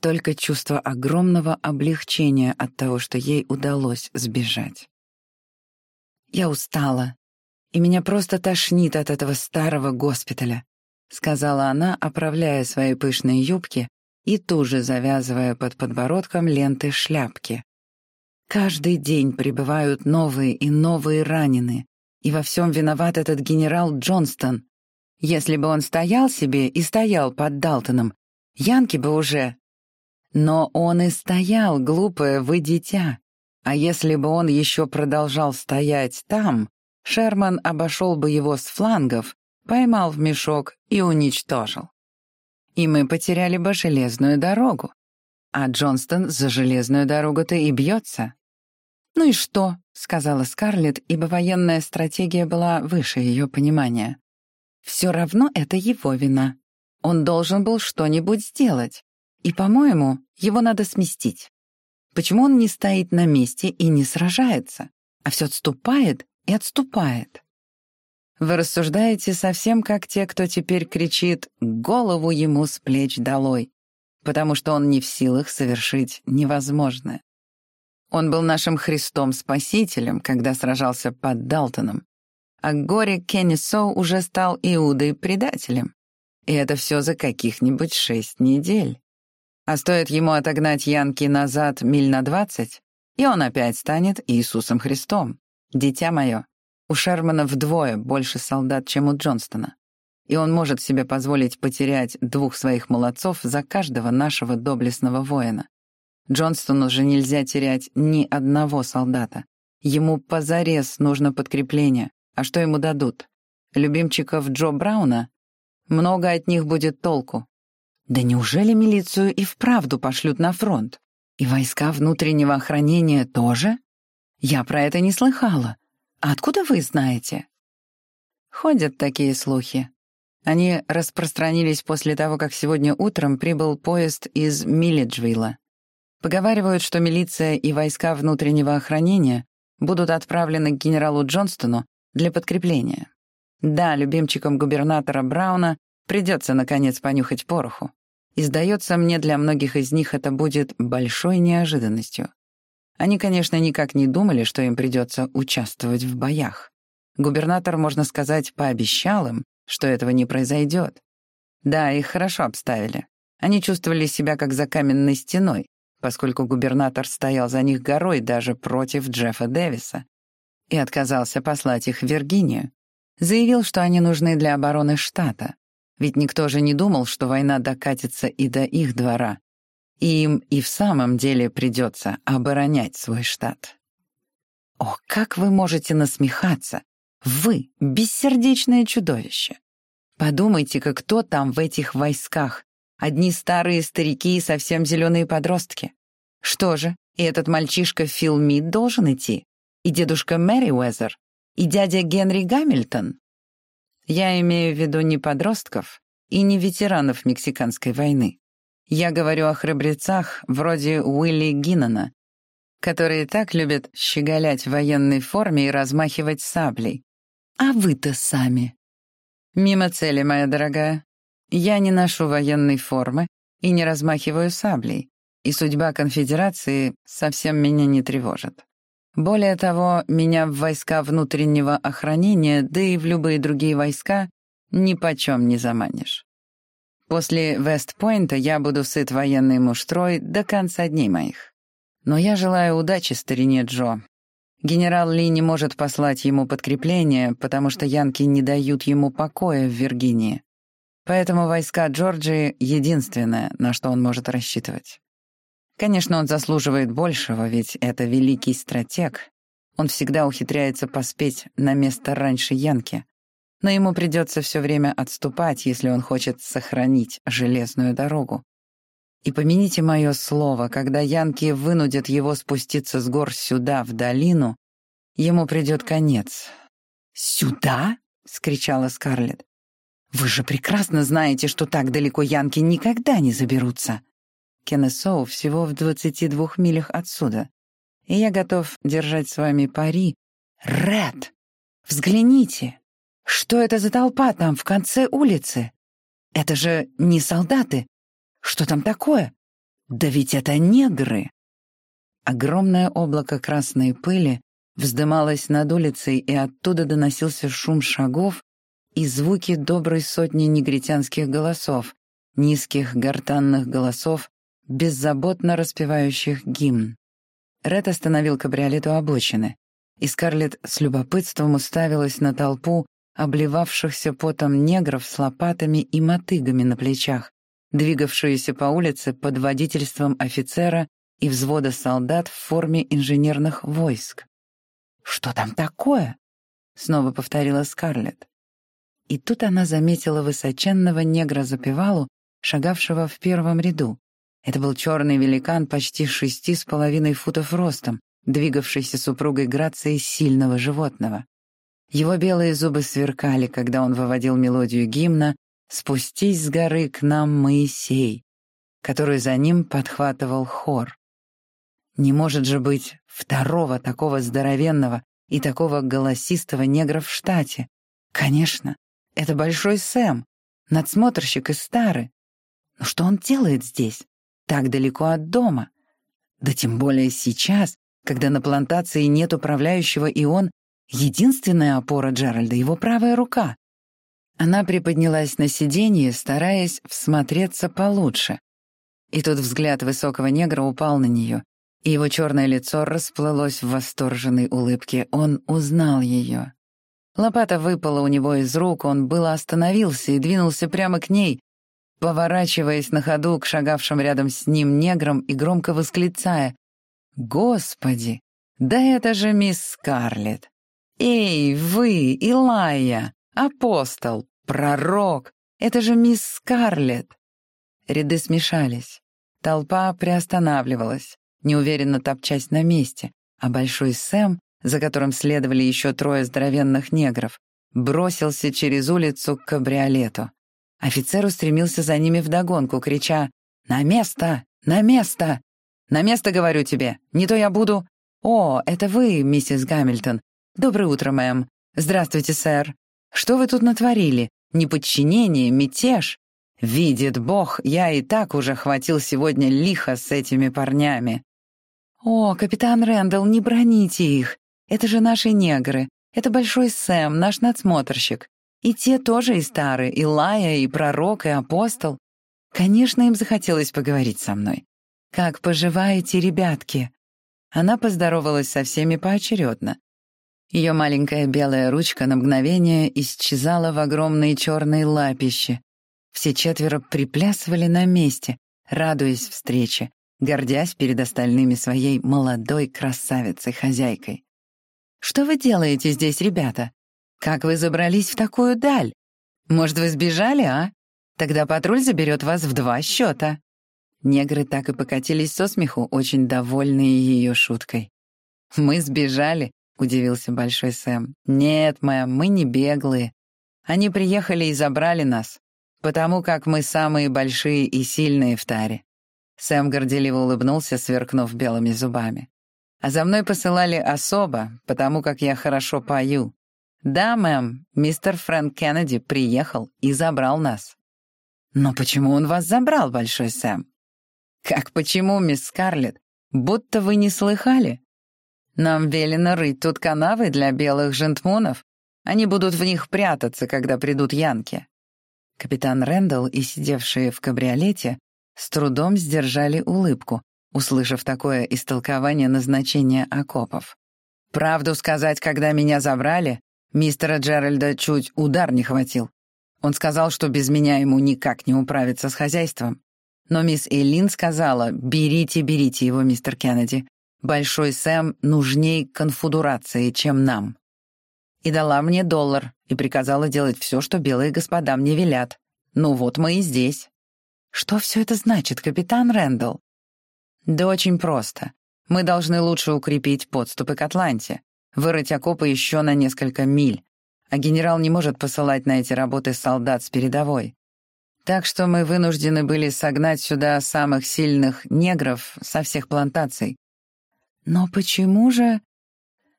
Только чувство огромного облегчения от того, что ей удалось сбежать. «Я устала, и меня просто тошнит от этого старого госпиталя», — сказала она, оправляя свои пышные юбки и туже завязывая под подбородком ленты шляпки. Каждый день прибывают новые и новые раненые, и во всем виноват этот генерал Джонстон. Если бы он стоял себе и стоял под Далтоном, Янки бы уже... Но он и стоял, глупое вы дитя. А если бы он еще продолжал стоять там, Шерман обошел бы его с флангов поймал в мешок и уничтожил. И мы потеряли бы железную дорогу. А Джонстон за железную дорогу-то и бьется. «Ну и что?» — сказала Скарлетт, ибо военная стратегия была выше ее понимания. «Все равно это его вина. Он должен был что-нибудь сделать. И, по-моему, его надо сместить. Почему он не стоит на месте и не сражается, а все отступает и отступает?» Вы рассуждаете совсем как те, кто теперь кричит «голову ему с плеч долой», потому что он не в силах совершить невозможное. Он был нашим Христом-спасителем, когда сражался под Далтоном, а горе Кенни Соу уже стал Иудой-предателем. И это все за каких-нибудь шесть недель. А стоит ему отогнать Янки назад миль на двадцать, и он опять станет Иисусом Христом. Дитя мое, у Шермана вдвое больше солдат, чем у Джонстона. И он может себе позволить потерять двух своих молодцов за каждого нашего доблестного воина. Джонстону же нельзя терять ни одного солдата. Ему позарез нужно подкрепление. А что ему дадут? Любимчиков Джо Брауна? Много от них будет толку. Да неужели милицию и вправду пошлют на фронт? И войска внутреннего охранения тоже? Я про это не слыхала. А откуда вы знаете?» «Ходят такие слухи. Они распространились после того, как сегодня утром прибыл поезд из Милледжвилла. Поговаривают, что милиция и войска внутреннего охранения будут отправлены к генералу Джонстону для подкрепления. Да, любимчикам губернатора Брауна придется наконец понюхать пороху. И сдается мне, для многих из них это будет большой неожиданностью. Они, конечно, никак не думали, что им придется участвовать в боях. Губернатор, можно сказать, пообещал им, что этого не произойдет. Да, их хорошо обставили. Они чувствовали себя как за каменной стеной, поскольку губернатор стоял за них горой даже против Джеффа Дэвиса и отказался послать их в Виргинию. Заявил, что они нужны для обороны штата, ведь никто же не думал, что война докатится и до их двора, и им и в самом деле придется оборонять свой штат. О, как вы можете насмехаться! Вы — бессердечное чудовище! Подумайте-ка, кто там в этих войсках? Одни старые старики и совсем зеленые подростки. Что же, и этот мальчишка Фил Мид должен идти? И дедушка Мэри Уэзер? И дядя Генри Гамильтон? Я имею в виду не подростков и не ветеранов Мексиканской войны. Я говорю о храбрецах вроде Уилли Гиннона, которые так любят щеголять в военной форме и размахивать саблей. А вы-то сами. Мимо цели, моя дорогая. Я не ношу военной формы и не размахиваю саблей, и судьба конфедерации совсем меня не тревожит. Более того, меня в войска внутреннего охранения, да и в любые другие войска, ни почем не заманишь. После Вестпойнта я буду сыт военной муштрой до конца дней моих. Но я желаю удачи старине Джо. Генерал Ли не может послать ему подкрепление, потому что янки не дают ему покоя в Виргинии. Поэтому войска Джорджии — единственное, на что он может рассчитывать. Конечно, он заслуживает большего, ведь это великий стратег. Он всегда ухитряется поспеть на место раньше Янки. Но ему придется все время отступать, если он хочет сохранить железную дорогу. И помяните мое слово, когда Янки вынудят его спуститься с гор сюда, в долину, ему придет конец. «Сюда?» — скричала Скарлетт. «Вы же прекрасно знаете, что так далеко Янки никогда не заберутся». Кеннесоу всего в 22 милях отсюда. И я готов держать с вами пари. Ред, взгляните! Что это за толпа там в конце улицы? Это же не солдаты. Что там такое? Да ведь это негры. Огромное облако красной пыли вздымалось над улицей, и оттуда доносился шум шагов и звуки доброй сотни негритянских голосов, низких гортанных голосов, беззаботно распевающих гимн. Ред остановил кабриолет у обочины, и Скарлетт с любопытством уставилась на толпу обливавшихся потом негров с лопатами и мотыгами на плечах, двигавшуюся по улице под водительством офицера и взвода солдат в форме инженерных войск. «Что там такое?» — снова повторила Скарлетт. И тут она заметила высоченного негра-запевалу, шагавшего в первом ряду. Это был черный великан почти шести с половиной футов ростом, двигавшийся супругой грацией сильного животного. Его белые зубы сверкали, когда он выводил мелодию гимна «Спустись с горы к нам, Моисей», который за ним подхватывал хор. Не может же быть второго такого здоровенного и такого голосистого негра в штате. Конечно, это Большой Сэм, надсмотрщик из Стары. Но что он делает здесь? Так далеко от дома. Да тем более сейчас, когда на плантации нет управляющего, и он — единственная опора Джеральда, его правая рука. Она приподнялась на сиденье, стараясь всмотреться получше. И тут взгляд высокого негра упал на нее, и его черное лицо расплылось в восторженной улыбке. Он узнал ее. Лопата выпала у него из рук, он было остановился и двинулся прямо к ней, поворачиваясь на ходу к шагавшим рядом с ним неграм и громко восклицая «Господи, да это же мисс Скарлетт! Эй, вы, Илая, апостол, пророк, это же мисс Скарлетт!» Ряды смешались. Толпа приостанавливалась, неуверенно топчась на месте, а Большой Сэм, за которым следовали еще трое здоровенных негров, бросился через улицу к кабриолету. Офицер устремился за ними вдогонку, крича «На место! На место! На место, говорю тебе! Не то я буду...» «О, это вы, миссис Гамильтон. Доброе утро, мэм. Здравствуйте, сэр. Что вы тут натворили? Неподчинение, мятеж? Видит Бог, я и так уже хватил сегодня лихо с этими парнями». «О, капитан Рэндалл, не броните их. Это же наши негры. Это Большой Сэм, наш надсмотрщик. И те тоже и старые, и Лая, и пророк, и апостол. Конечно, им захотелось поговорить со мной. «Как поживаете, ребятки?» Она поздоровалась со всеми поочередно. Ее маленькая белая ручка на мгновение исчезала в огромные черные лапищи. Все четверо приплясывали на месте, радуясь встрече, гордясь перед остальными своей молодой красавицей-хозяйкой. «Что вы делаете здесь, ребята? Как вы забрались в такую даль? Может, вы сбежали, а? Тогда патруль заберет вас в два счета». Негры так и покатились со смеху, очень довольные ее шуткой. «Мы сбежали», — удивился Большой Сэм. «Нет, мэм, мы не беглые. Они приехали и забрали нас, потому как мы самые большие и сильные в таре». Сэм горделиво улыбнулся, сверкнув белыми зубами. «А за мной посылали особо, потому как я хорошо пою. Да, мэм, мистер Фрэнк Кеннеди приехал и забрал нас». «Но почему он вас забрал, Большой Сэм?» «Как почему, мисс Скарлетт? Будто вы не слыхали? Нам велено рыть тут канавы для белых жентмунов. Они будут в них прятаться, когда придут янки». Капитан Рэндалл и сидевшие в кабриолете с трудом сдержали улыбку, услышав такое истолкование назначения окопов. «Правду сказать, когда меня забрали, мистера Джеральда чуть удар не хватил. Он сказал, что без меня ему никак не управиться с хозяйством. Но мисс Эйлин сказала, «Берите, берите его, мистер Кеннеди. Большой Сэм нужней конфедерации, чем нам». И дала мне доллар, и приказала делать все, что белые господа мне велят. Ну вот мы и здесь. Что все это значит, капитан Рэндалл? Да очень просто. Мы должны лучше укрепить подступы к Атланте, вырыть окопы еще на несколько миль, а генерал не может посылать на эти работы солдат с передовой. Так что мы вынуждены были согнать сюда самых сильных негров со всех плантаций. Но почему же...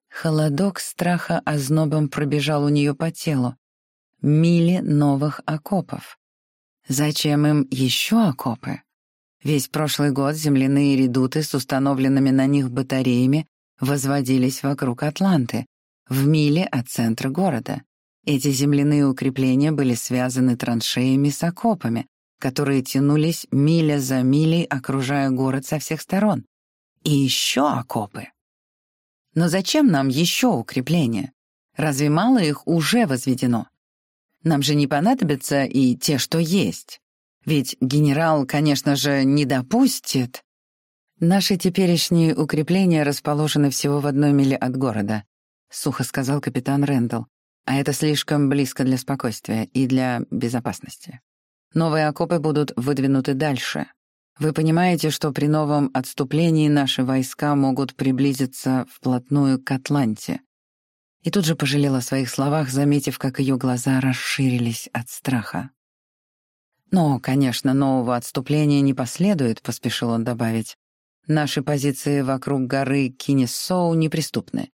Холодок страха ознобом пробежал у нее по телу. Мили новых окопов. Зачем им еще окопы? Весь прошлый год земляные редуты с установленными на них батареями возводились вокруг Атланты, в миле от центра города. Эти земляные укрепления были связаны траншеями с окопами, которые тянулись миля за милей, окружая город со всех сторон. И еще окопы. Но зачем нам еще укрепления? Разве мало их уже возведено? Нам же не понадобятся и те, что есть. Ведь генерал, конечно же, не допустит. Наши теперешние укрепления расположены всего в одной миле от города, сухо сказал капитан Рэндалл. А это слишком близко для спокойствия и для безопасности. Новые окопы будут выдвинуты дальше. Вы понимаете, что при новом отступлении наши войска могут приблизиться вплотную к Атланте. И тут же пожалела о своих словах, заметив, как ее глаза расширились от страха. «Но, конечно, нового отступления не последует», — поспешил он добавить. «Наши позиции вокруг горы Кинессоу неприступны.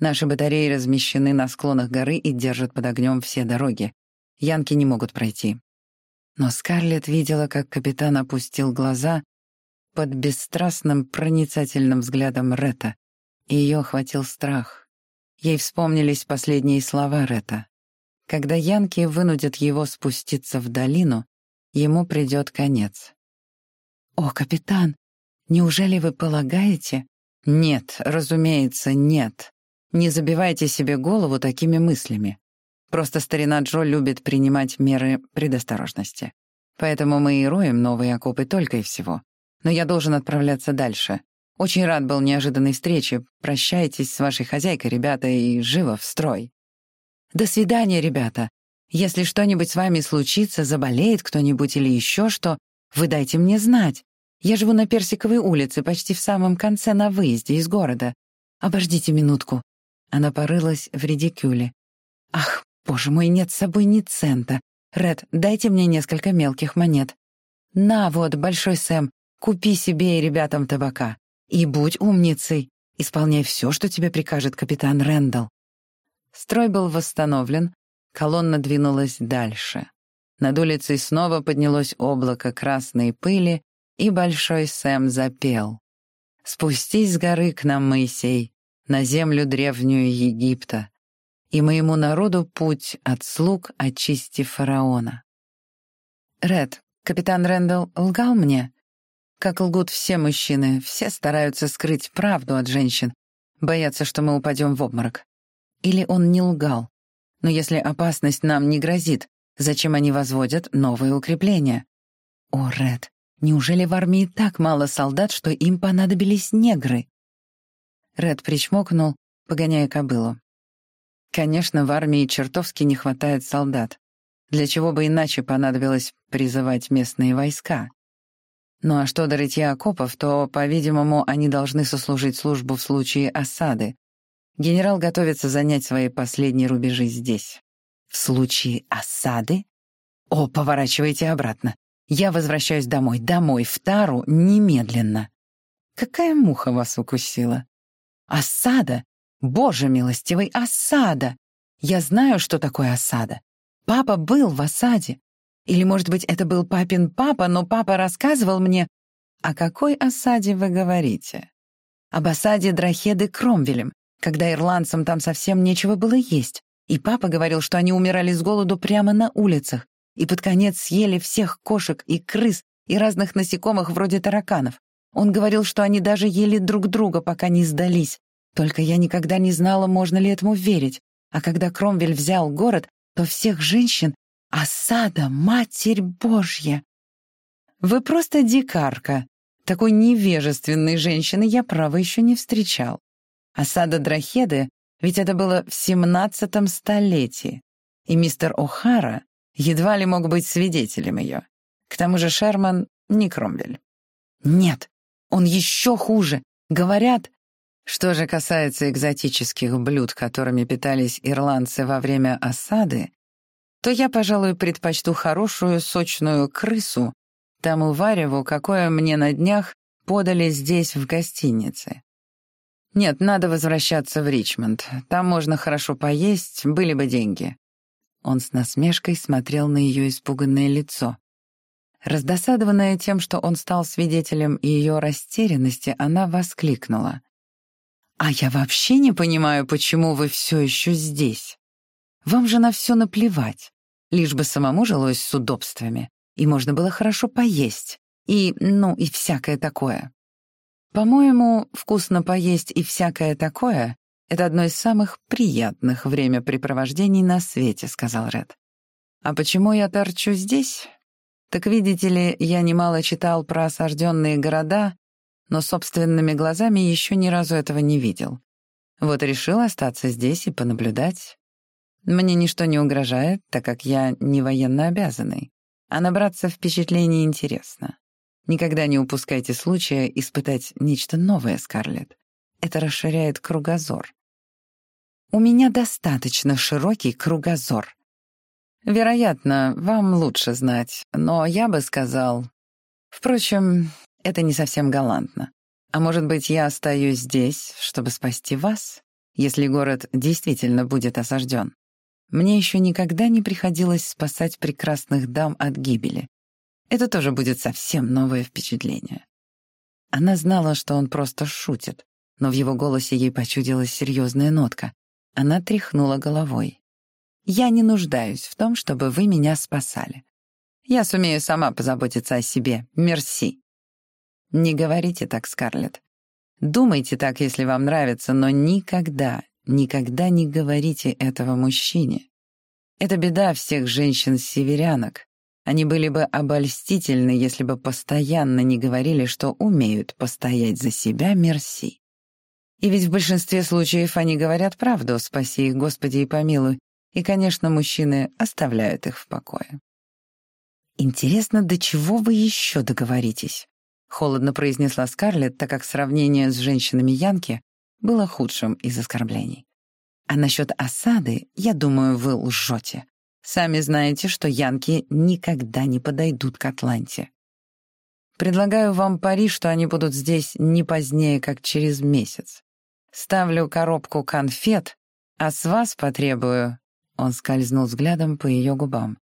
Наши батареи размещены на склонах горы и держат под огнем все дороги. Янки не могут пройти. Но Скарлетт видела, как капитан опустил глаза под бесстрастным проницательным взглядом Ретта, и ее охватил страх. Ей вспомнились последние слова Ретта. Когда янки вынудят его спуститься в долину, ему придет конец. «О, капитан, неужели вы полагаете?» «Нет, разумеется, нет. Не забивайте себе голову такими мыслями. Просто старина Джо любит принимать меры предосторожности. Поэтому мы и роем новые окопы только и всего. Но я должен отправляться дальше. Очень рад был неожиданной встрече. Прощайтесь с вашей хозяйкой, ребята, и живо в строй. До свидания, ребята. Если что-нибудь с вами случится, заболеет кто-нибудь или еще что, вы дайте мне знать. Я живу на Персиковой улице, почти в самом конце на выезде из города. Обождите минутку. Она порылась в редикюле. «Ах, боже мой, нет с собой ни цента. «Ред, дайте мне несколько мелких монет. На вот, Большой Сэм, купи себе и ребятам табака. И будь умницей, исполняй все, что тебе прикажет капитан Рэндалл». Строй был восстановлен, колонна двинулась дальше. Над улицей снова поднялось облако красной пыли, и Большой Сэм запел. «Спустись с горы к нам, Моисей, на землю древнюю Египта, и моему народу путь от слуг очисти фараона». «Ред, капитан Рэндалл лгал мне?» Как лгут все мужчины, все стараются скрыть правду от женщин, боятся, что мы упадем в обморок. Или он не лгал. Но если опасность нам не грозит, зачем они возводят новые укрепления? О, Ред, неужели в армии так мало солдат, что им понадобились негры? Ред причмокнул, погоняя кобылу. Конечно, в армии чертовски не хватает солдат. Для чего бы иначе понадобилось призывать местные войска? Ну а что до рытья окопов, то, по-видимому, они должны сослужить службу в случае осады, Генерал готовится занять свои последние рубежи здесь. В случае осады? О, поворачивайте обратно. Я возвращаюсь домой, домой, в Тару, немедленно. Какая муха вас укусила? Осада? Боже милостивый, осада! Я знаю, что такое осада. Папа был в осаде. Или, может быть, это был папин папа, но папа рассказывал мне... О какой осаде вы говорите? Об осаде Драхеды Кромвелем, когда ирландцам там совсем нечего было есть, и папа говорил, что они умирали с голоду прямо на улицах, и под конец съели всех кошек и крыс и разных насекомых вроде тараканов. Он говорил, что они даже ели друг друга, пока не сдались. Только я никогда не знала, можно ли этому верить. А когда Кромвель взял город, то всех женщин — осада, Матерь Божья! Вы просто дикарка. Такой невежественной женщины я, право, еще не встречал. Осада Драхеды, ведь это было в 17 столетии, и мистер О'Хара едва ли мог быть свидетелем ее. К тому же Шерман не Кромвель. Нет, он еще хуже. Говорят, что же касается экзотических блюд, которыми питались ирландцы во время осады, то я, пожалуй, предпочту хорошую сочную крысу тому вареву, какое мне на днях подали здесь, в гостинице. «Нет, надо возвращаться в Ричмонд. Там можно хорошо поесть, были бы деньги». Он с насмешкой смотрел на ее испуганное лицо. Раздосадованная тем, что он стал свидетелем ее растерянности, она воскликнула. «А я вообще не понимаю, почему вы все еще здесь. Вам же на все наплевать, лишь бы самому жилось с удобствами, и можно было хорошо поесть, и, ну, и всякое такое. По-моему, вкусно поесть и всякое такое — это одно из самых приятных времяпрепровождений на свете, сказал Ред. А почему я торчу здесь? Так видите ли, я немало читал про осажденные города, но собственными глазами еще ни разу этого не видел. Вот решил остаться здесь и понаблюдать. Мне ничто не угрожает, так как я не военно обязанный, а набраться впечатлений интересно. Никогда не упускайте случая испытать нечто новое, Скарлетт. Это расширяет кругозор. У меня достаточно широкий кругозор. Вероятно, вам лучше знать, но я бы сказал... Впрочем, это не совсем галантно. А может быть, я остаюсь здесь, чтобы спасти вас, если город действительно будет осажден? Мне еще никогда не приходилось спасать прекрасных дам от гибели. Это тоже будет совсем новое впечатление. Она знала, что он просто шутит, но в его голосе ей почудилась серьезная нотка. Она тряхнула головой. «Я не нуждаюсь в том, чтобы вы меня спасали. Я сумею сама позаботиться о себе. Мерси». «Не говорите так, Скарлетт. Думайте так, если вам нравится, но никогда, никогда не говорите этого мужчине. Это беда всех женщин-северянок. Они были бы обольстительны, если бы постоянно не говорили, что умеют постоять за себя мерси. И ведь в большинстве случаев они говорят правду, спаси их, Господи, и помилуй. И, конечно, мужчины оставляют их в покое. «Интересно, до чего вы еще договоритесь?» — холодно произнесла Скарлетт, так как сравнение с женщинами Янки было худшим из оскорблений. «А насчет осады, я думаю, вы лжете. Сами знаете, что янки никогда не подойдут к Атланте. Предлагаю вам пари, что они будут здесь не позднее, как через месяц. Ставлю коробку конфет, а с вас потребую...» Он скользнул взглядом по ее губам.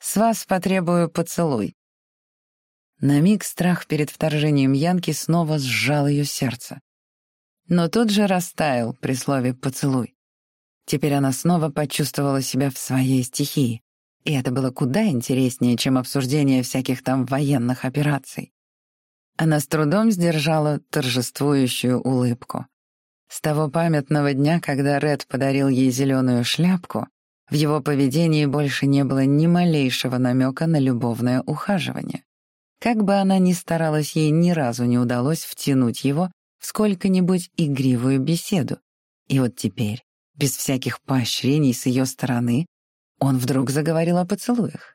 «С вас потребую поцелуй». На миг страх перед вторжением Янки снова сжал ее сердце. Но тут же растаял при слове «поцелуй». Теперь она снова почувствовала себя в своей стихии, и это было куда интереснее, чем обсуждение всяких там военных операций. Она с трудом сдержала торжествующую улыбку. С того памятного дня, когда Ред подарил ей зеленую шляпку, в его поведении больше не было ни малейшего намека на любовное ухаживание. Как бы она ни старалась, ей ни разу не удалось втянуть его в сколько-нибудь игривую беседу. И вот теперь, без всяких поощрений с ее стороны, он вдруг заговорил о поцелуях.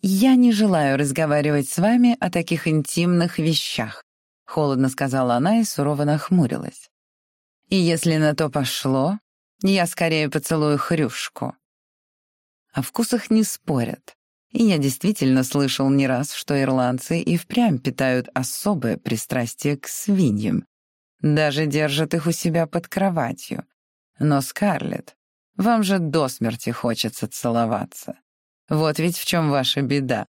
«Я не желаю разговаривать с вами о таких интимных вещах», — холодно сказала она и сурово нахмурилась. «И если на то пошло, я скорее поцелую хрюшку». О вкусах не спорят, и я действительно слышал не раз, что ирландцы и впрямь питают особое пристрастие к свиньям, даже держат их у себя под кроватью. Но, Скарлетт, вам же до смерти хочется целоваться. Вот ведь в чем ваша беда.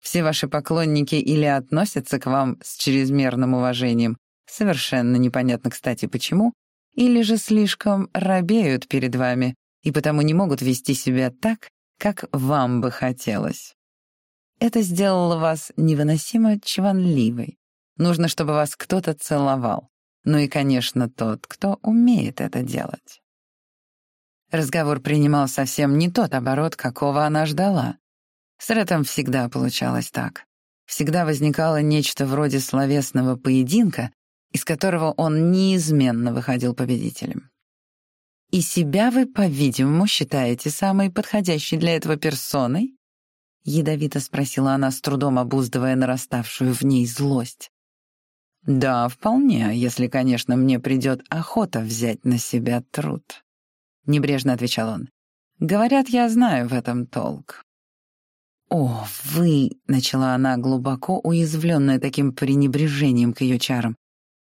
Все ваши поклонники или относятся к вам с чрезмерным уважением, совершенно непонятно, кстати, почему, или же слишком робеют перед вами и потому не могут вести себя так, как вам бы хотелось. Это сделало вас невыносимо чванливой. Нужно, чтобы вас кто-то целовал. Ну и, конечно, тот, кто умеет это делать. Разговор принимал совсем не тот оборот, какого она ждала. С Рэтом всегда получалось так. Всегда возникало нечто вроде словесного поединка, из которого он неизменно выходил победителем. «И себя вы, по-видимому, считаете самой подходящей для этого персоной?» — ядовито спросила она, с трудом обуздывая нараставшую в ней злость. «Да, вполне, если, конечно, мне придет охота взять на себя труд». — небрежно отвечал он. «Говорят, я знаю в этом толк». «О, вы!» — начала она, глубоко уязвленная таким пренебрежением к ее чарам.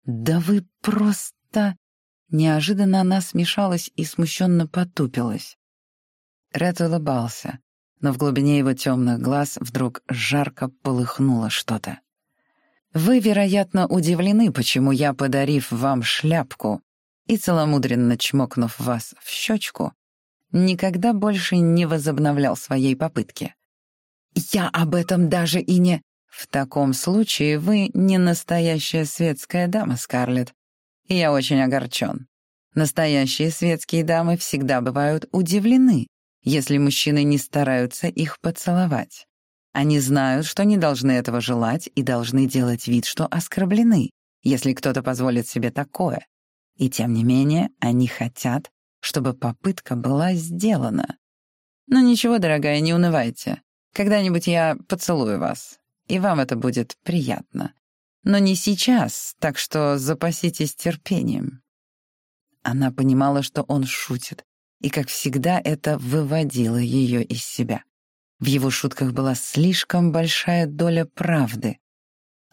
«Да вы просто...» Неожиданно она смешалась и смущенно потупилась. Ред улыбался, но в глубине его темных глаз вдруг жарко полыхнуло что-то. «Вы, вероятно, удивлены, почему я, подарив вам шляпку, и, целомудренно чмокнув вас в щечку, никогда больше не возобновлял своей попытки. «Я об этом даже и не...» «В таком случае вы не настоящая светская дама, Скарлетт. Я очень огорчен. Настоящие светские дамы всегда бывают удивлены, если мужчины не стараются их поцеловать. Они знают, что не должны этого желать и должны делать вид, что оскорблены, если кто-то позволит себе такое. И тем не менее они хотят, чтобы попытка была сделана. Но «Ну ничего, дорогая, не унывайте. Когда-нибудь я поцелую вас, и вам это будет приятно. Но не сейчас, так что запаситесь терпением». Она понимала, что он шутит, и, как всегда, это выводило ее из себя. В его шутках была слишком большая доля правды.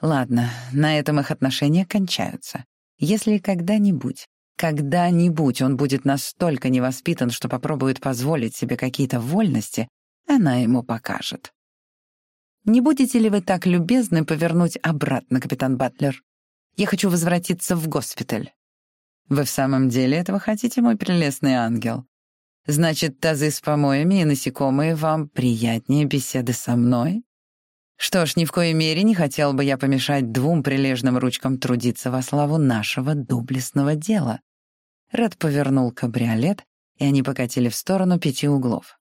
Ладно, на этом их отношения кончаются. Если когда-нибудь, когда-нибудь он будет настолько невоспитан, что попробует позволить себе какие-то вольности, она ему покажет. «Не будете ли вы так любезны повернуть обратно, капитан Батлер? Я хочу возвратиться в госпиталь». «Вы в самом деле этого хотите, мой прелестный ангел? Значит, тазы с помоями и насекомые вам приятнее беседы со мной?» Что ж, ни в коей мере не хотел бы я помешать двум прилежным ручкам трудиться во славу нашего доблестного дела. Ред повернул кабриолет, и они покатили в сторону пяти углов.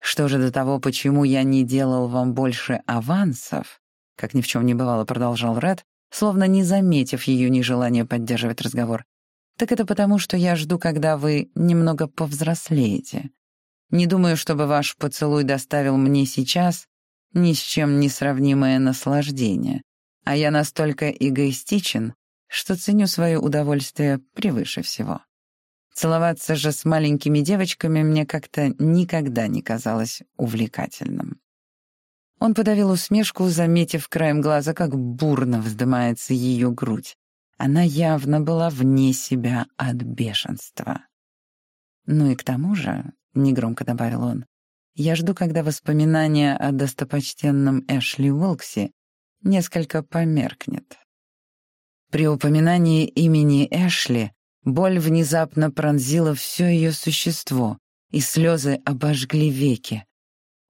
Что же до того, почему я не делал вам больше авансов, как ни в чем не бывало, продолжал Ред, словно не заметив ее нежелания поддерживать разговор, так это потому, что я жду, когда вы немного повзрослеете. Не думаю, чтобы ваш поцелуй доставил мне сейчас ни с чем не сравнимое наслаждение, а я настолько эгоистичен, что ценю свое удовольствие превыше всего. Целоваться же с маленькими девочками мне как-то никогда не казалось увлекательным. Он подавил усмешку, заметив краем глаза, как бурно вздымается ее грудь. Она явно была вне себя от бешенства. «Ну и к тому же», — негромко добавил он, «я жду, когда воспоминание о достопочтенном Эшли Уилксе несколько померкнет». При упоминании имени Эшли боль внезапно пронзила все ее существо, и слезы обожгли веки.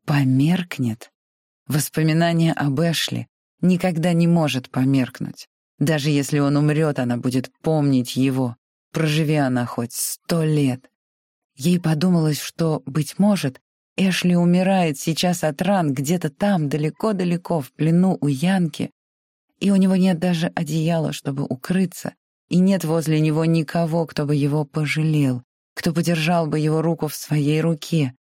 «Померкнет?» Воспоминание об Эшли никогда не может померкнуть. Даже если он умрет, она будет помнить его, проживи она хоть сто лет. Ей подумалось, что, быть может, Эшли умирает сейчас от ран где-то там, далеко-далеко, в плену у Янки, и у него нет даже одеяла, чтобы укрыться, и нет возле него никого, кто бы его пожалел, кто подержал бы его руку в своей руке,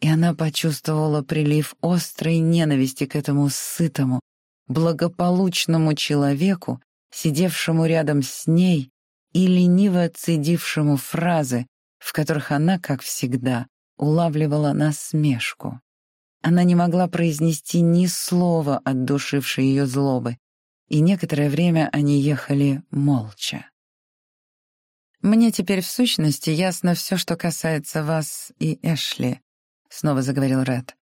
и она почувствовала прилив острой ненависти к этому сытому, благополучному человеку, сидевшему рядом с ней и лениво цедившему фразы, в которых она, как всегда, улавливала насмешку. Она не могла произнести ни слова от душившей ее злобы, и некоторое время они ехали молча. «Мне теперь в сущности ясно все, что касается вас и Эшли», — снова заговорил Ред.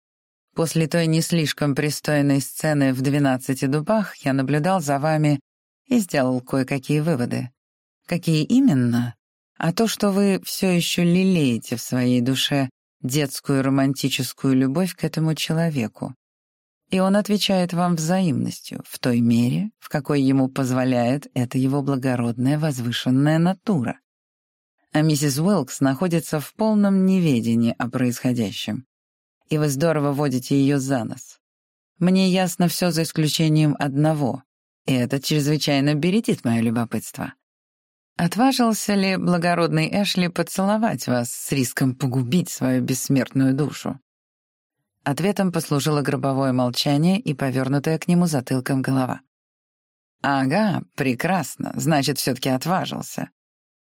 «После той не слишком пристойной сцены в «Двенадцати дубах» я наблюдал за вами и сделал кое-какие выводы. Какие именно? А то, что вы все еще лелеете в своей душе детскую романтическую любовь к этому человеку. И он отвечает вам взаимностью, в той мере, в какой ему позволяет эта его благородная возвышенная натура а миссис Уилкс находится в полном неведении о происходящем. И вы здорово водите ее за нос. Мне ясно все за исключением одного, и это чрезвычайно бередит мое любопытство. Отважился ли благородный Эшли поцеловать вас с риском погубить свою бессмертную душу? Ответом послужило гробовое молчание и повернутая к нему затылком голова. «Ага, прекрасно, значит, все-таки отважился.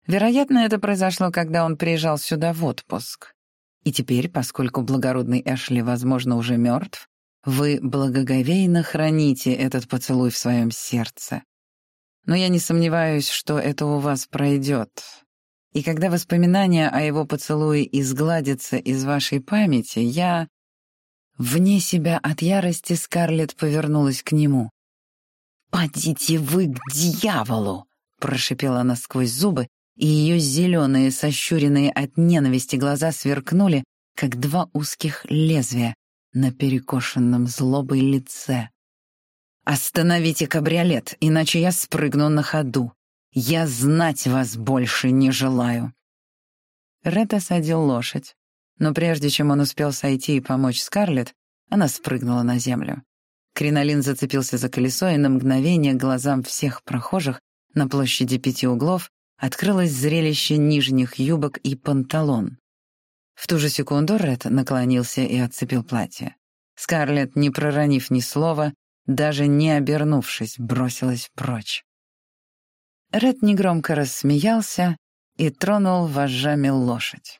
Вероятно, это произошло, когда он приезжал сюда в отпуск. И теперь, поскольку благородный Эшли, возможно, уже мертв, вы благоговейно храните этот поцелуй в своем сердце. Но я не сомневаюсь, что это у вас пройдет. И когда воспоминания о его поцелуе изгладятся из вашей памяти, я... Вне себя от ярости Скарлетт повернулась к нему. «Подите вы к дьяволу!» — прошипела она сквозь зубы и ее зеленые, сощуренные от ненависти глаза сверкнули, как два узких лезвия на перекошенном злобой лице. «Остановите кабриолет, иначе я спрыгну на ходу. Я знать вас больше не желаю». Ред осадил лошадь, но прежде чем он успел сойти и помочь Скарлетт, она спрыгнула на землю. Кринолин зацепился за колесо, и на мгновение глазам всех прохожих на площади пяти углов открылось зрелище нижних юбок и панталон. В ту же секунду Ред наклонился и отцепил платье. Скарлетт, не проронив ни слова, даже не обернувшись, бросилась прочь. Ред негромко рассмеялся и тронул вожжами лошадь.